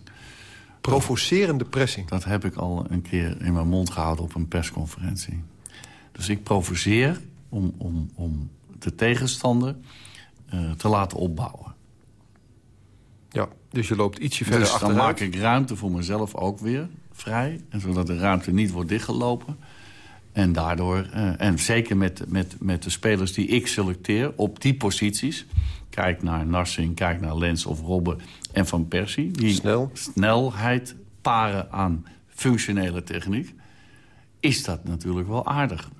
Provocerende pressing? Dat heb ik al een keer in mijn mond gehouden op een persconferentie. Dus ik provoceer om, om, om de tegenstander uh, te laten opbouwen. Ja, dus je loopt ietsje verder dus achteruit. dan maak ik ruimte voor mezelf ook weer vrij. En zodat de ruimte niet wordt dichtgelopen. En daardoor, uh, en zeker met, met, met de spelers die ik selecteer op die posities... Kijk naar Narsing, kijk naar Lens of Robben en Van Persie. Die Snel. snelheid paren aan functionele techniek... is dat natuurlijk wel aardig.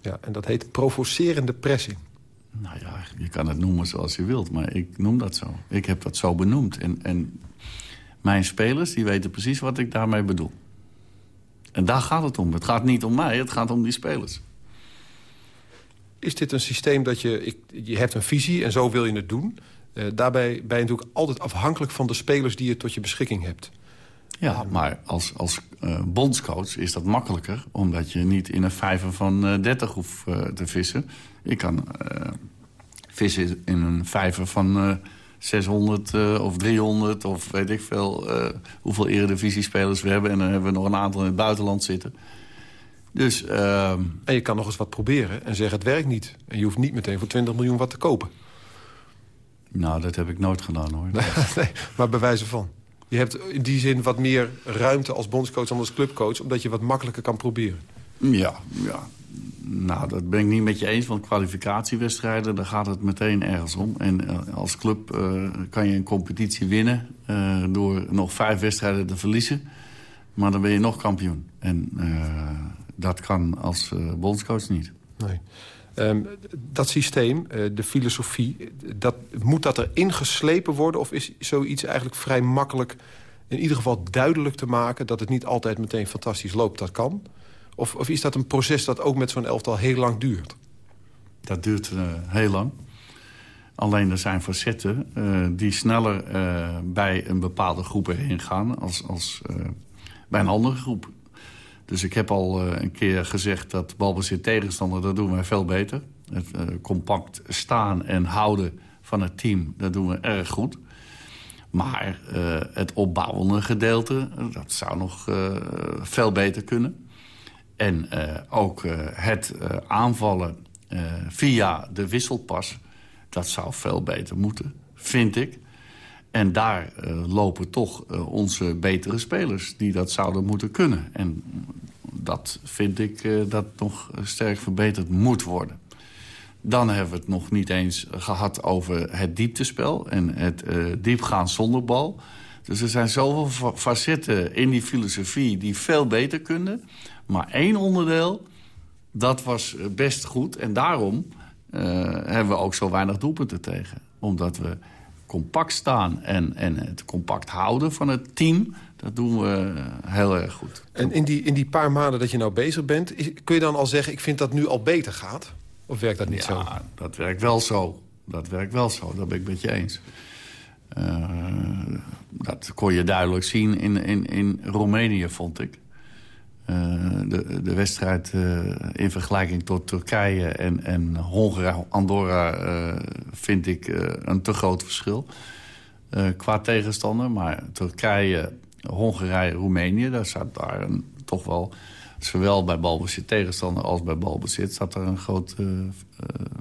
Ja, en dat heet provocerende pressing. Nou ja, je kan het noemen zoals je wilt, maar ik noem dat zo. Ik heb dat zo benoemd. En, en mijn spelers die weten precies wat ik daarmee bedoel. En daar gaat het om. Het gaat niet om mij, het gaat om die spelers. Is dit een systeem dat je... Ik, je hebt een visie en zo wil je het doen. Uh, daarbij ben je natuurlijk altijd afhankelijk van de spelers... die je tot je beschikking hebt. Ja, maar als, als uh, bondscoach is dat makkelijker... omdat je niet in een vijver van uh, 30 hoeft te vissen. Ik kan vissen in een vijver van 600 of 300 of weet ik veel... hoeveel eredivisiespelers we hebben. En dan hebben we nog een aantal in het buitenland zitten... Dus, uh... En je kan nog eens wat proberen en zeggen het werkt niet. En je hoeft niet meteen voor 20 miljoen wat te kopen. Nou, dat heb ik nooit gedaan, hoor. [LAUGHS] nee, maar bij wijze van. Je hebt in die zin wat meer ruimte als bondscoach dan als clubcoach... omdat je wat makkelijker kan proberen. Ja, ja. Nou, dat ben ik niet met je eens, want kwalificatiewedstrijden... daar gaat het meteen ergens om. En uh, als club uh, kan je een competitie winnen... Uh, door nog vijf wedstrijden te verliezen. Maar dan ben je nog kampioen. En dat kan als bondscoach niet. Nee. Um, dat systeem, de filosofie, dat, moet dat er ingeslepen worden... of is zoiets eigenlijk vrij makkelijk in ieder geval duidelijk te maken... dat het niet altijd meteen fantastisch loopt, dat kan? Of, of is dat een proces dat ook met zo'n elftal heel lang duurt? Dat duurt uh, heel lang. Alleen er zijn facetten uh, die sneller bij een bepaalde groep heen gaan... als, bij een andere groep. Dus ik heb al een keer gezegd dat balbezit tegenstander... dat doen wij veel beter. Het compact staan en houden van het team, dat doen we erg goed. Maar het opbouwende gedeelte, dat zou nog veel beter kunnen. En ook het aanvallen via de wisselpas... dat zou veel beter moeten, vind ik. En daar uh, lopen toch uh, onze betere spelers die dat zouden moeten kunnen. En dat vind ik uh, dat nog sterk verbeterd moet worden. Dan hebben we het nog niet eens gehad over het dieptespel... en het diepgaan zonder bal. Dus er zijn zoveel facetten in die filosofie die veel beter kunnen. Maar één onderdeel, dat was best goed. En daarom hebben we ook zo weinig doelpunten tegen. Omdat we compact staan en, en het compact houden van het team... dat doen we heel erg goed. En in die, in die paar maanden dat je nou bezig bent... kun je dan al zeggen, ik vind dat nu al beter gaat? Of werkt dat niet ja, zo? Ja, dat werkt wel zo. Dat werkt wel zo, dat ben ik met je eens. Uh, dat kon je duidelijk zien in, in, in Roemenië, vond ik. Uh, de, de wedstrijd uh, in vergelijking tot Turkije en, en Hongarije, Andorra... Uh, vind ik een te groot verschil qua tegenstander. Maar Turkije, Hongarije, Roemenië, daar zat daar een, toch wel... zowel bij balbezit tegenstander als bij balbezit... zat er een groot,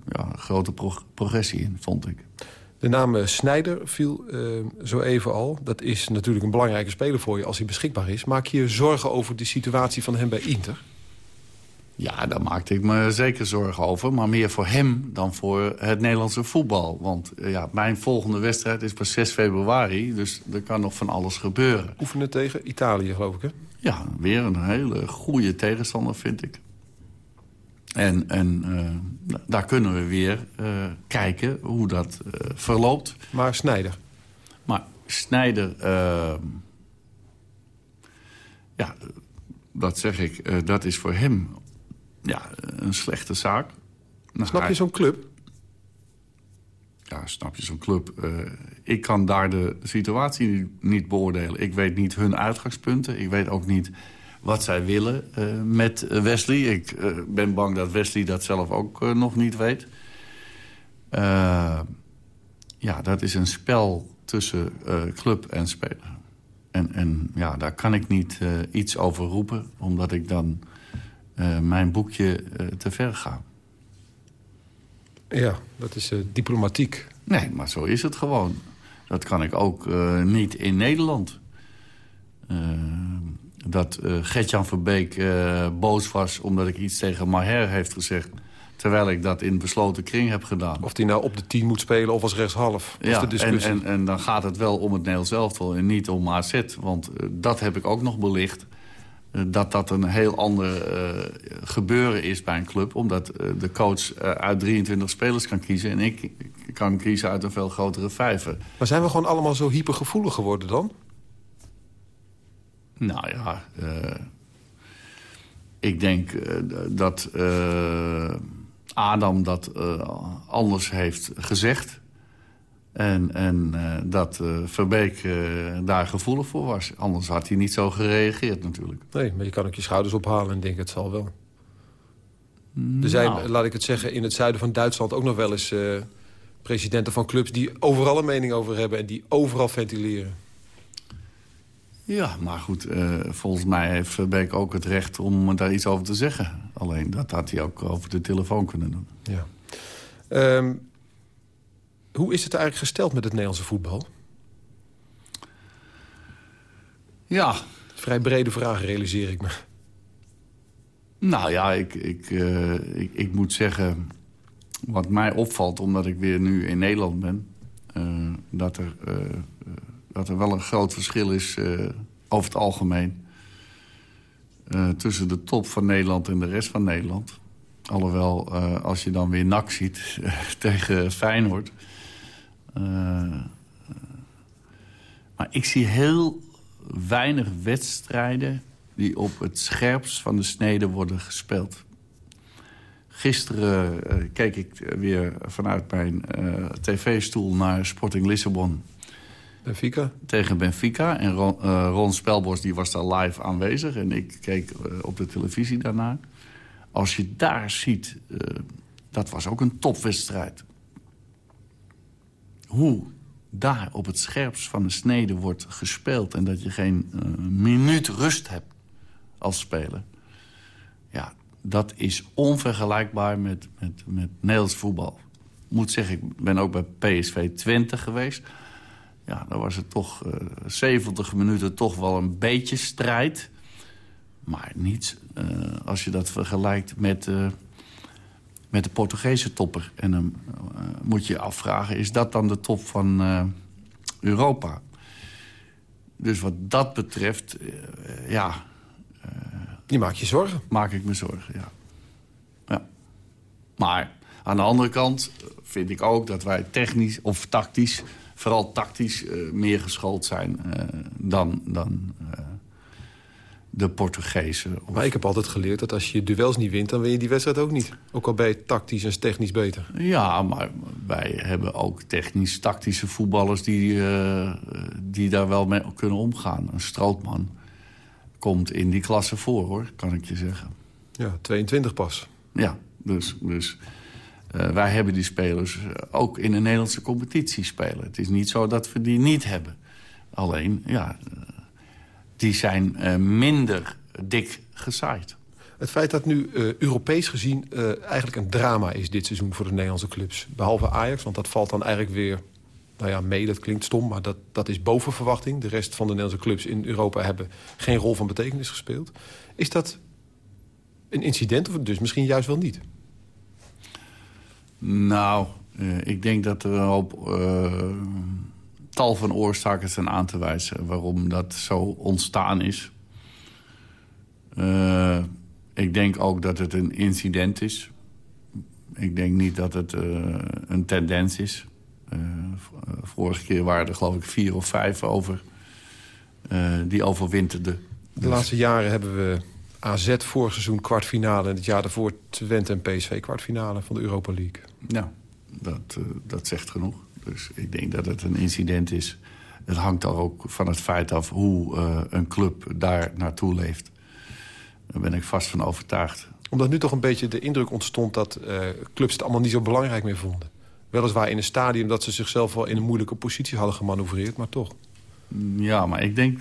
ja, grote pro progressie in, vond ik. De naam uh, Snijder viel uh, zo even al. Dat is natuurlijk een belangrijke speler voor je als hij beschikbaar is. Maak je je zorgen over de situatie van hem bij Inter? Ja, daar maakte ik me zeker zorgen over. Maar meer voor hem dan voor het Nederlandse voetbal. Want uh, ja, mijn volgende wedstrijd is pas 6 februari. Dus er kan nog van alles gebeuren. Oefenen tegen Italië, geloof ik, hè? Ja, weer een hele goede tegenstander, vind ik. En, en uh, daar kunnen we weer uh, kijken hoe dat uh, verloopt. Maar Snijder? Maar Snijder... ja, dat zeg ik, dat is voor hem ja, een slechte zaak. Nou, snap je zo'n club? Ja, snap je zo'n club. ik kan daar de situatie niet beoordelen. Ik weet niet hun uitgangspunten. Ik weet ook niet wat zij willen uh, met Wesley. Ik uh, ben bang dat Wesley dat zelf ook uh, nog niet weet. ja, dat is een spel tussen club en speler. En, en ja, daar kan ik niet iets over roepen... omdat ik dan mijn boekje te ver ga. Ja, dat is diplomatiek. Nee, maar zo is het gewoon. Dat kan ik ook niet in Nederland dat uh, Gertjan Verbeek uh, boos was... omdat ik iets tegen Maher heeft gezegd... terwijl ik dat in besloten kring heb gedaan. Of die nou op de 10 moet spelen of als rechtshalf. Ja, de discussie. En, en, en, dan gaat het wel om het Nederlands elftal en niet om AZ. Want uh, dat heb ik ook nog belicht. dat dat een heel ander gebeuren is bij een club. Omdat de coach uit 23 spelers kan kiezen... en ik kan kiezen uit een veel grotere vijver. Maar zijn we gewoon allemaal zo hypergevoelig geworden dan? Nou ja, uh, ik denk uh, dat uh, Adam dat anders heeft gezegd. En, en dat Verbeek daar gevoelig voor was. Anders had hij niet zo gereageerd natuurlijk. Nee, maar je kan ook je schouders ophalen en denken het zal wel. Er zijn, Nou. laat ik het zeggen, in het zuiden van Duitsland ook nog wel eens... eh, presidenten van clubs die overal een mening over hebben... en die overal ventileren. Ja, maar goed, eh, volgens mij heeft Verbeek ook het recht om daar iets over te zeggen. Alleen dat had hij ook over de telefoon kunnen doen. Ja. Ehm, hoe is het eigenlijk gesteld met het Nederlandse voetbal? Ja, Vrij brede vraag, realiseer ik me. nou ja, ik, ik, eh, ik, ik moet zeggen... wat mij opvalt, omdat ik weer nu in Nederland ben... eh, dat, er, dat er wel een groot verschil is eh, over het algemeen... eh, tussen de top van Nederland en de rest van Nederland. Alhoewel, eh, als je dan weer NAC ziet [LAUGHS] tegen Feyenoord... maar ik zie heel weinig wedstrijden die op het scherpst van de snede worden gespeeld. Gisteren keek ik weer vanuit mijn tv-stoel naar Sporting Lissabon Benfica? tegen Benfica. En Ron, eh, Ron Spelbos die was daar live aanwezig en ik keek eh, op de televisie daarna. Als je daar ziet, eh, dat was ook een topwedstrijd. Hoe daar op het scherpst van de snede wordt gespeeld... en dat je geen minuut rust hebt als speler... ja, dat is onvergelijkbaar met, met, met Nederlands voetbal. Moet zeggen, ik ben ook bij PSV Twente geweest. Ja, dan was het toch eh 70 minuten toch wel een beetje strijd. Maar niet eh, als je dat vergelijkt met, eh, met de Portugese topper. En dan eh, moet je je afvragen, is dat dan de top van eh, Europa? Dus wat dat betreft, eh, ja, Die maak je zorgen. maak ik me zorgen, ja. ja. Maar aan de andere kant vind ik ook dat wij technisch of tactisch... vooral tactisch eh, meer geschoold zijn eh, dan, dan eh, de Portugezen. Of- Maar ik heb altijd geleerd dat als je duels niet wint... dan win je die wedstrijd ook niet. Ook al ben je tactisch en technisch beter. Ja, maar wij hebben ook technisch-tactische voetballers... Die, die daar wel mee kunnen omgaan. Een Strootman komt in die klasse voor, hoor, kan ik je zeggen. Ja, 22 pas. Ja, dus, dus eh, wij hebben die spelers eh, ook in de Nederlandse competitie spelen. Het is niet zo dat we die niet hebben. Alleen, ja, eh, die zijn minder dik gezaaid. Het feit dat nu Europees gezien eigenlijk een drama is dit seizoen voor de Nederlandse clubs. Behalve Ajax, want dat valt dan eigenlijk weer nou ja, mee. Dat klinkt stom, maar dat, dat is boven verwachting. De rest van de Nederlandse clubs in Europa hebben geen rol van betekenis gespeeld. Is dat een incident of dus misschien juist wel niet? Nou, eh, ik denk dat er een hoop eh, tal van oorzaken zijn aan te wijzen... waarom dat zo ontstaan is. Eh, ik denk ook dat het een incident is. Ik denk niet dat het een tendens is. Vorige keer waren er geloof ik vier of vijf over... die overwinterden. De laatste jaren hebben we AZ vorig seizoen kwartfinale... en het jaar daarvoor Twente en PSV kwartfinale van de Europa League. Ja, dat, eh, dat zegt genoeg. Dus ik denk dat het een incident is. Het hangt er ook van het feit af hoe eh, een club daar naartoe leeft. Daar ben ik vast van overtuigd. Omdat nu toch een beetje de indruk ontstond... dat eh, clubs het allemaal niet zo belangrijk meer vonden. Weliswaar in een stadium dat ze zichzelf wel in een moeilijke positie hadden gemanoeuvreerd... maar toch. Ja, maar ik denk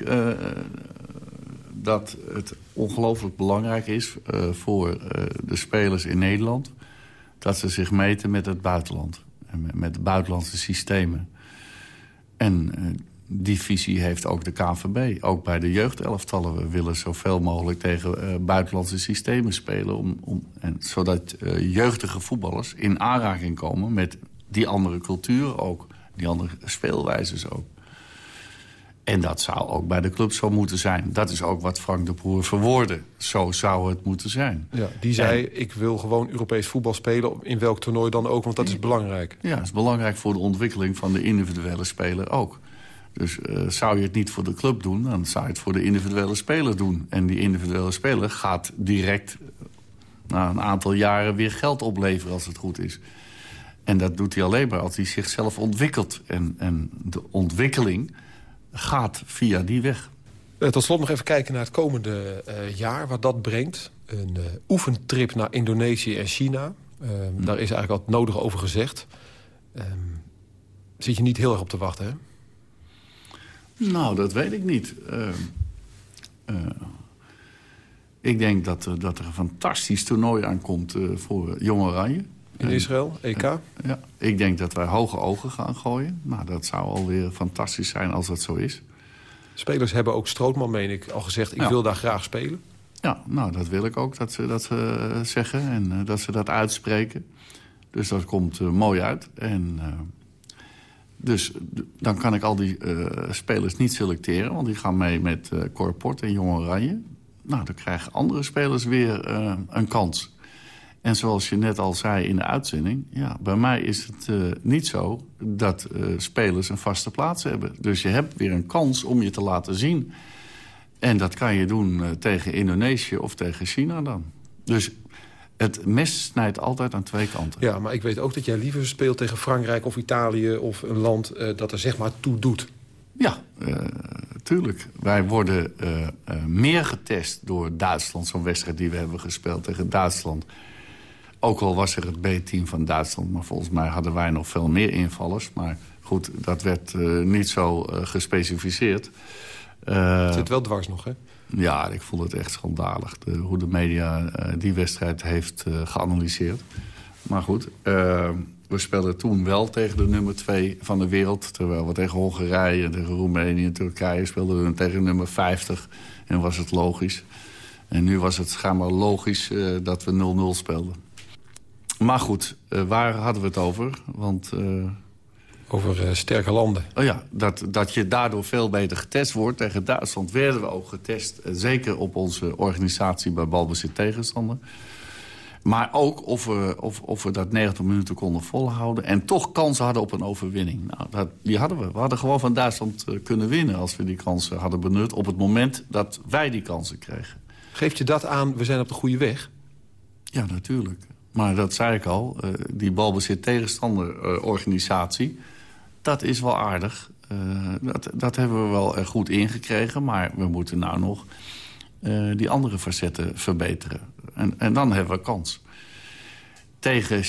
dat het ongelooflijk belangrijk is voor de spelers in Nederland... dat ze zich meten met het buitenland. En met, buitenlandse systemen. En eh, die visie heeft ook de KNVB. Ook bij de jeugdelftallen. We willen zoveel mogelijk tegen eh, buitenlandse systemen spelen. Om, om, en, zodat eh, jeugdige voetballers in aanraking komen met die andere culturen ook. Die andere speelwijzes ook. En dat zou ook bij de club zo moeten zijn. Dat is ook wat Frank de Boer verwoordde. Zo zou het moeten zijn. Ja, die zei, ik wil gewoon Europees voetbal spelen... in welk toernooi dan ook, want dat is belangrijk. Ja, dat is belangrijk voor de ontwikkeling van de individuele speler ook. Dus eh, zou je het niet voor de club doen, dan zou je het voor de individuele speler doen. En die individuele speler gaat direct na een aantal jaren weer geld opleveren als het goed is. En dat doet hij alleen maar als hij zichzelf ontwikkelt. En, en de ontwikkeling gaat via die weg. Uh, tot slot nog even kijken naar het komende uh, jaar, wat dat brengt. Een uh, oefentrip naar Indonesië en China. Hm. Daar is eigenlijk al het nodige over gezegd. Um, zit je niet heel erg op te wachten, hè? Nou, dat weet ik niet. ik denk dat, dat er een fantastisch toernooi aankomt voor Jong Oranje. In Israël, EK? ja, ik denk dat wij hoge ogen gaan gooien. Nou, dat zou alweer fantastisch zijn als dat zo is. Spelers hebben ook Strootman, meen ik, al gezegd... ik wil daar graag spelen. Ja, nou, dat wil ik ook dat ze dat uh, zeggen en uh, dat ze dat uitspreken. Dus dat komt uh, mooi uit. En, dus dan kan ik al die spelers niet selecteren... want die gaan mee met Corport en Jong Oranje. Nou, dan krijgen andere spelers weer een kans. En zoals je net al zei in de uitzending... Ja, bij mij is het uh, niet zo dat uh, spelers een vaste plaats hebben. Dus je hebt weer een kans om je te laten zien. En dat kan je doen uh, tegen Indonesië of tegen China dan. Dus het mes snijdt altijd aan twee kanten. Ja, maar ik weet ook dat jij liever speelt tegen Frankrijk of Italië... of een land dat er zeg maar toe doet. Ja, tuurlijk. Wij worden meer getest door Duitsland. Zo'n wedstrijd die we hebben gespeeld tegen Duitsland ook al was er het B-team van Duitsland... maar volgens mij hadden wij nog veel meer invallers. Maar goed, dat werd uh, niet zo uh, gespecificeerd. Het zit wel dwars nog, hè? Ja, ik vond het echt schandalig. De, hoe de media die wedstrijd heeft geanalyseerd. Maar goed, we speelden toen wel tegen de nummer 2 van de wereld. Terwijl we tegen Hongarije, tegen Roemenië en Turkije speelden we tegen nummer 50. En was het logisch. En nu was het schijnbaar logisch dat we 0-0 speelden. Maar goed, uh, waar hadden we het over? Want, uh... Over uh, sterke landen. Oh ja, dat, dat je daardoor veel beter getest wordt. Tegen Duitsland werden we ook getest. zeker op onze organisatie bij balbezit tegenstander. Maar ook of we, of, of we dat 90 minuten konden volhouden... en toch kansen hadden op een overwinning. Nou, dat, die hadden we. We hadden gewoon van Duitsland kunnen winnen... als we die kansen hadden benut op het moment dat wij die kansen kregen. Geeft je dat aan, we zijn op de goede weg? Ja, natuurlijk. Maar dat zei ik al, uh, die balbezit tegenstanderorganisatie... dat is wel aardig. Uh, dat, dat hebben we wel goed ingekregen. Maar we moeten nou nog die andere facetten verbeteren. En, en dan hebben we kans. Tegen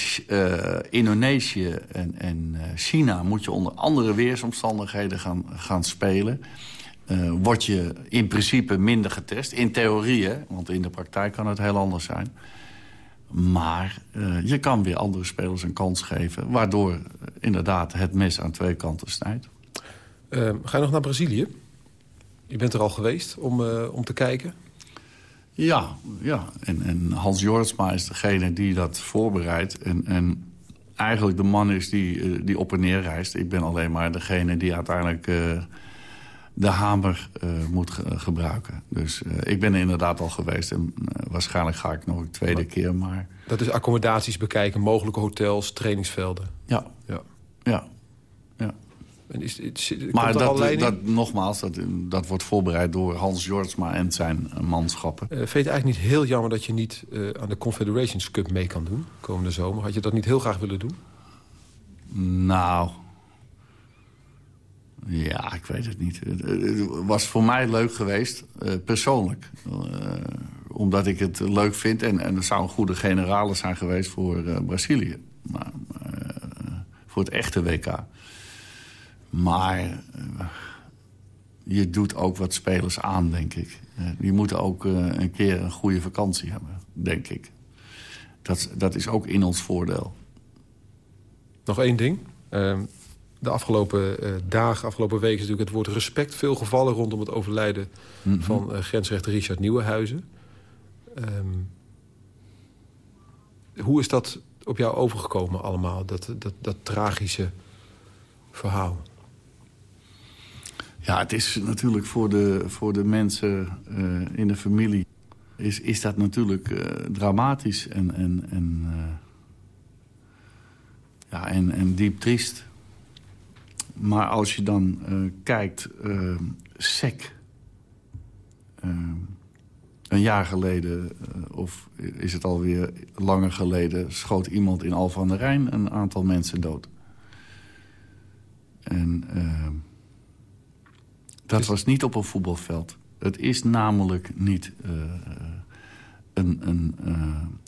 Indonesië en, en China moet je onder andere weersomstandigheden gaan, gaan spelen... Word je in principe minder getest. In theorie, hè, want in de praktijk kan het heel anders zijn. Maar uh, je kan weer andere spelers een kans geven... waardoor uh, inderdaad het mes aan twee kanten snijdt. Uh, ga je nog naar Brazilië? Je bent er al geweest om, om te kijken? Ja, ja. En, en Hans Jortsma is degene die dat voorbereidt. En, en eigenlijk de man is die, die op en neer reist. Ik ben alleen maar degene die uiteindelijk de hamer uh, moet ge gebruiken. Dus uh, ik ben er inderdaad al geweest en uh, waarschijnlijk ga ik nog een tweede maar, keer. Maar... Dat is accommodaties bekijken, mogelijke hotels, trainingsvelden. Ja, ja. ja. ja. En is, is, is maar dat, dat, nogmaals, dat, dat wordt voorbereid door Hans Jortsma en zijn manschappen. vind je het eigenlijk niet heel jammer dat je niet aan de Confederations Cup mee kan doen komende zomer? Had je dat niet heel graag willen doen? Nou, ja, ik weet het niet. Het was voor mij leuk geweest, uh, persoonlijk. Uh, omdat ik het leuk vind. En, en er zou een goede generale zijn geweest voor uh, Brazilië. Maar, voor het echte WK. Maar je doet ook wat spelers aan, denk ik. die moeten ook een keer een goede vakantie hebben, denk ik. Dat, dat is ook in ons voordeel. Nog één ding. Ehm, de afgelopen uh, dagen, afgelopen weken... is natuurlijk het woord respect veel gevallen... rondom het overlijden mm -hmm. van uh, grensrechter Richard Nieuwenhuizen. Um, hoe is dat op jou overgekomen allemaal, dat, dat, dat tragische verhaal? Ja, het is natuurlijk voor de, voor de mensen uh, in de familie... is, is dat natuurlijk dramatisch en, en, en, ja, en, en diep triest... Maar als je dan uh, kijkt, uh, SEC, uh, een jaar geleden, of is het alweer langer geleden... schoot iemand in Alphen aan de Rijn een aantal mensen dood. En dat was niet op een voetbalveld. Het is namelijk niet een, een,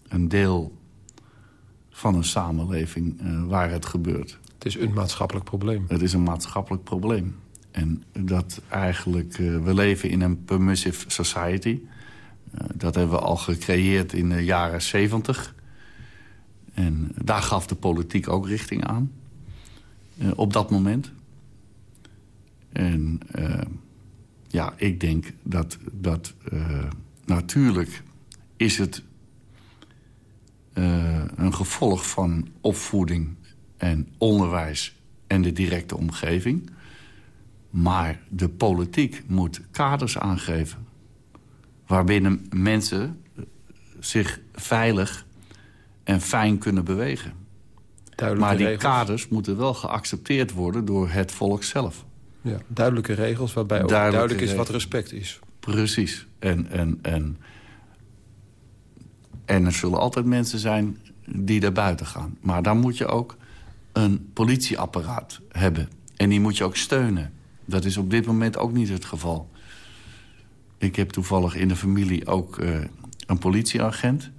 een deel van een samenleving waar het gebeurt. Het is een maatschappelijk probleem. Het is een maatschappelijk probleem. En dat eigenlijk, uh, we leven in een permissive society. Uh, dat hebben we al gecreëerd in de jaren 70. En daar gaf de politiek ook richting aan. Uh, op dat moment. En ja, ik denk dat, dat natuurlijk is het een gevolg van opvoeding en onderwijs en de directe omgeving. Maar de politiek moet kaders aangeven... waarbinnen mensen zich veilig en fijn kunnen bewegen. maar die kaders moeten wel geaccepteerd worden door het volk zelf. Ja, duidelijke regels waarbij ook duidelijk is wat respect is. Precies. En, en, en, en er zullen altijd mensen zijn die daar buiten gaan. Maar dan moet je ook een politieapparaat hebben. En die moet je ook steunen. Dat is op dit moment ook niet het geval. Ik heb toevallig in de familie ook uh, een politieagent.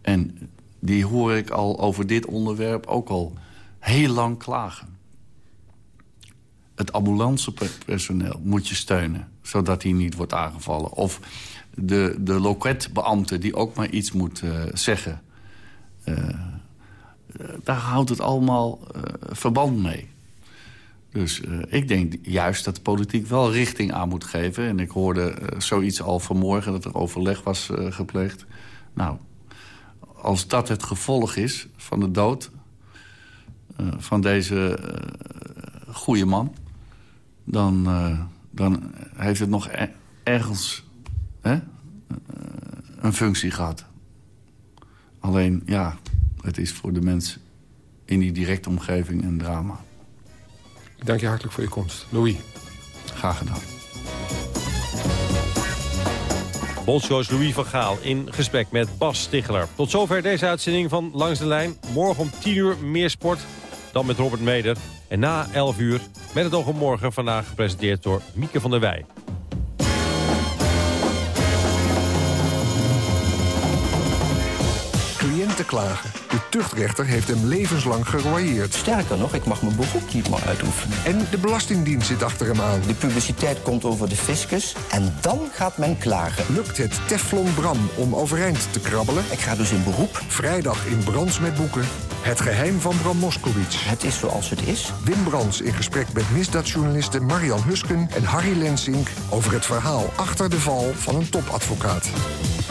En die hoor ik al over dit onderwerp ook al heel lang klagen. Het ambulancepersoneel moet je steunen, zodat hij niet wordt aangevallen. Of de, de loketbeambte die ook maar iets moet uh, zeggen. Uh, daar houdt het allemaal uh, verband mee. Dus uh, ik denk juist dat de politiek wel richting aan moet geven. En ik hoorde uh, zoiets al vanmorgen dat er overleg was gepleegd. Nou, als dat het gevolg is van de dood van deze goede man... Dan, dan heeft het nog ergens hè, een functie gehad. Alleen, ja, het is voor de mens in die directe omgeving een drama. Ik dank je hartelijk voor je komst. Louis. Graag gedaan. Bondscoach Louis van Gaal in gesprek met Bas Stichler. Tot zover deze uitzending van Langs de Lijn. Morgen om 10 uur meer sport dan met Robert Meder. En na 11 uur met het oog op morgen vandaag gepresenteerd door Mieke van der Wij. Cliënten klagen. De tuchtrechter heeft hem levenslang geroyeerd. Sterker nog, ik mag mijn beroep niet meer uitoefenen. En de Belastingdienst zit achter hem aan. De publiciteit komt over de fiscus en dan gaat men klagen. Lukt het Teflon Bram om overeind te krabbelen? Ik ga dus in beroep. Vrijdag in Brands met Boeken. Het geheim van Bram Moskowitz. Het is zoals het is. Wim Brands in gesprek met misdaadjournalisten Marian Husken en Harry Lensink... over het verhaal achter de val van een topadvocaat.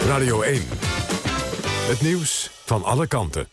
Radio 1. Het nieuws van alle kanten.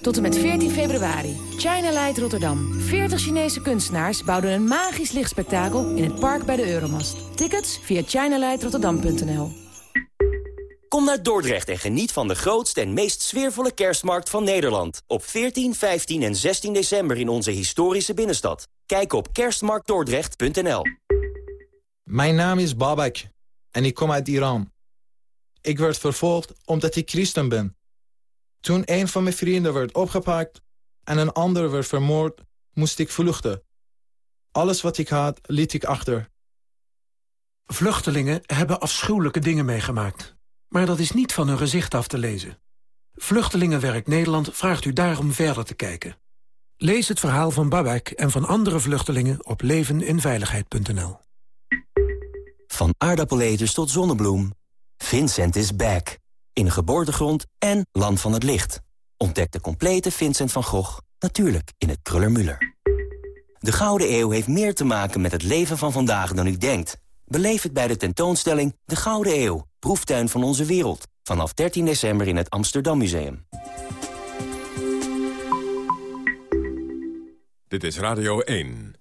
Tot en met 14 februari. China Light Rotterdam. 40 Chinese kunstenaars bouwden een magisch lichtspektakel in het park bij de Euromast. Tickets via chinalightrotterdam.nl Kom naar Dordrecht en geniet van de grootste en meest sfeervolle kerstmarkt van Nederland. Op 14, 15 en 16 december in onze historische binnenstad. Kijk op kerstmarktdordrecht.nl Mijn naam is Babak en ik kom uit Iran. Ik werd vervolgd omdat ik christen ben. Toen een van mijn vrienden werd opgepakt en een ander werd vermoord, moest ik vluchten. Alles wat ik had, liet ik achter. Vluchtelingen hebben afschuwelijke dingen meegemaakt. Maar dat is niet van hun gezicht af te lezen. Vluchtelingenwerk Nederland vraagt u daarom verder te kijken. Lees het verhaal van Babak en van andere vluchtelingen op leveninveiligheid.nl. Van aardappeleters tot zonnebloem. Vincent is back. In geboortegrond en land van het licht. Ontdek de complete Vincent van Gogh, natuurlijk in het Kruller-Müller. De Gouden Eeuw heeft meer te maken met het leven van vandaag dan u denkt. Beleef het bij de tentoonstelling De Gouden Eeuw, proeftuin van onze wereld. Vanaf 13 december in het Amsterdam Museum. Dit is Radio 1.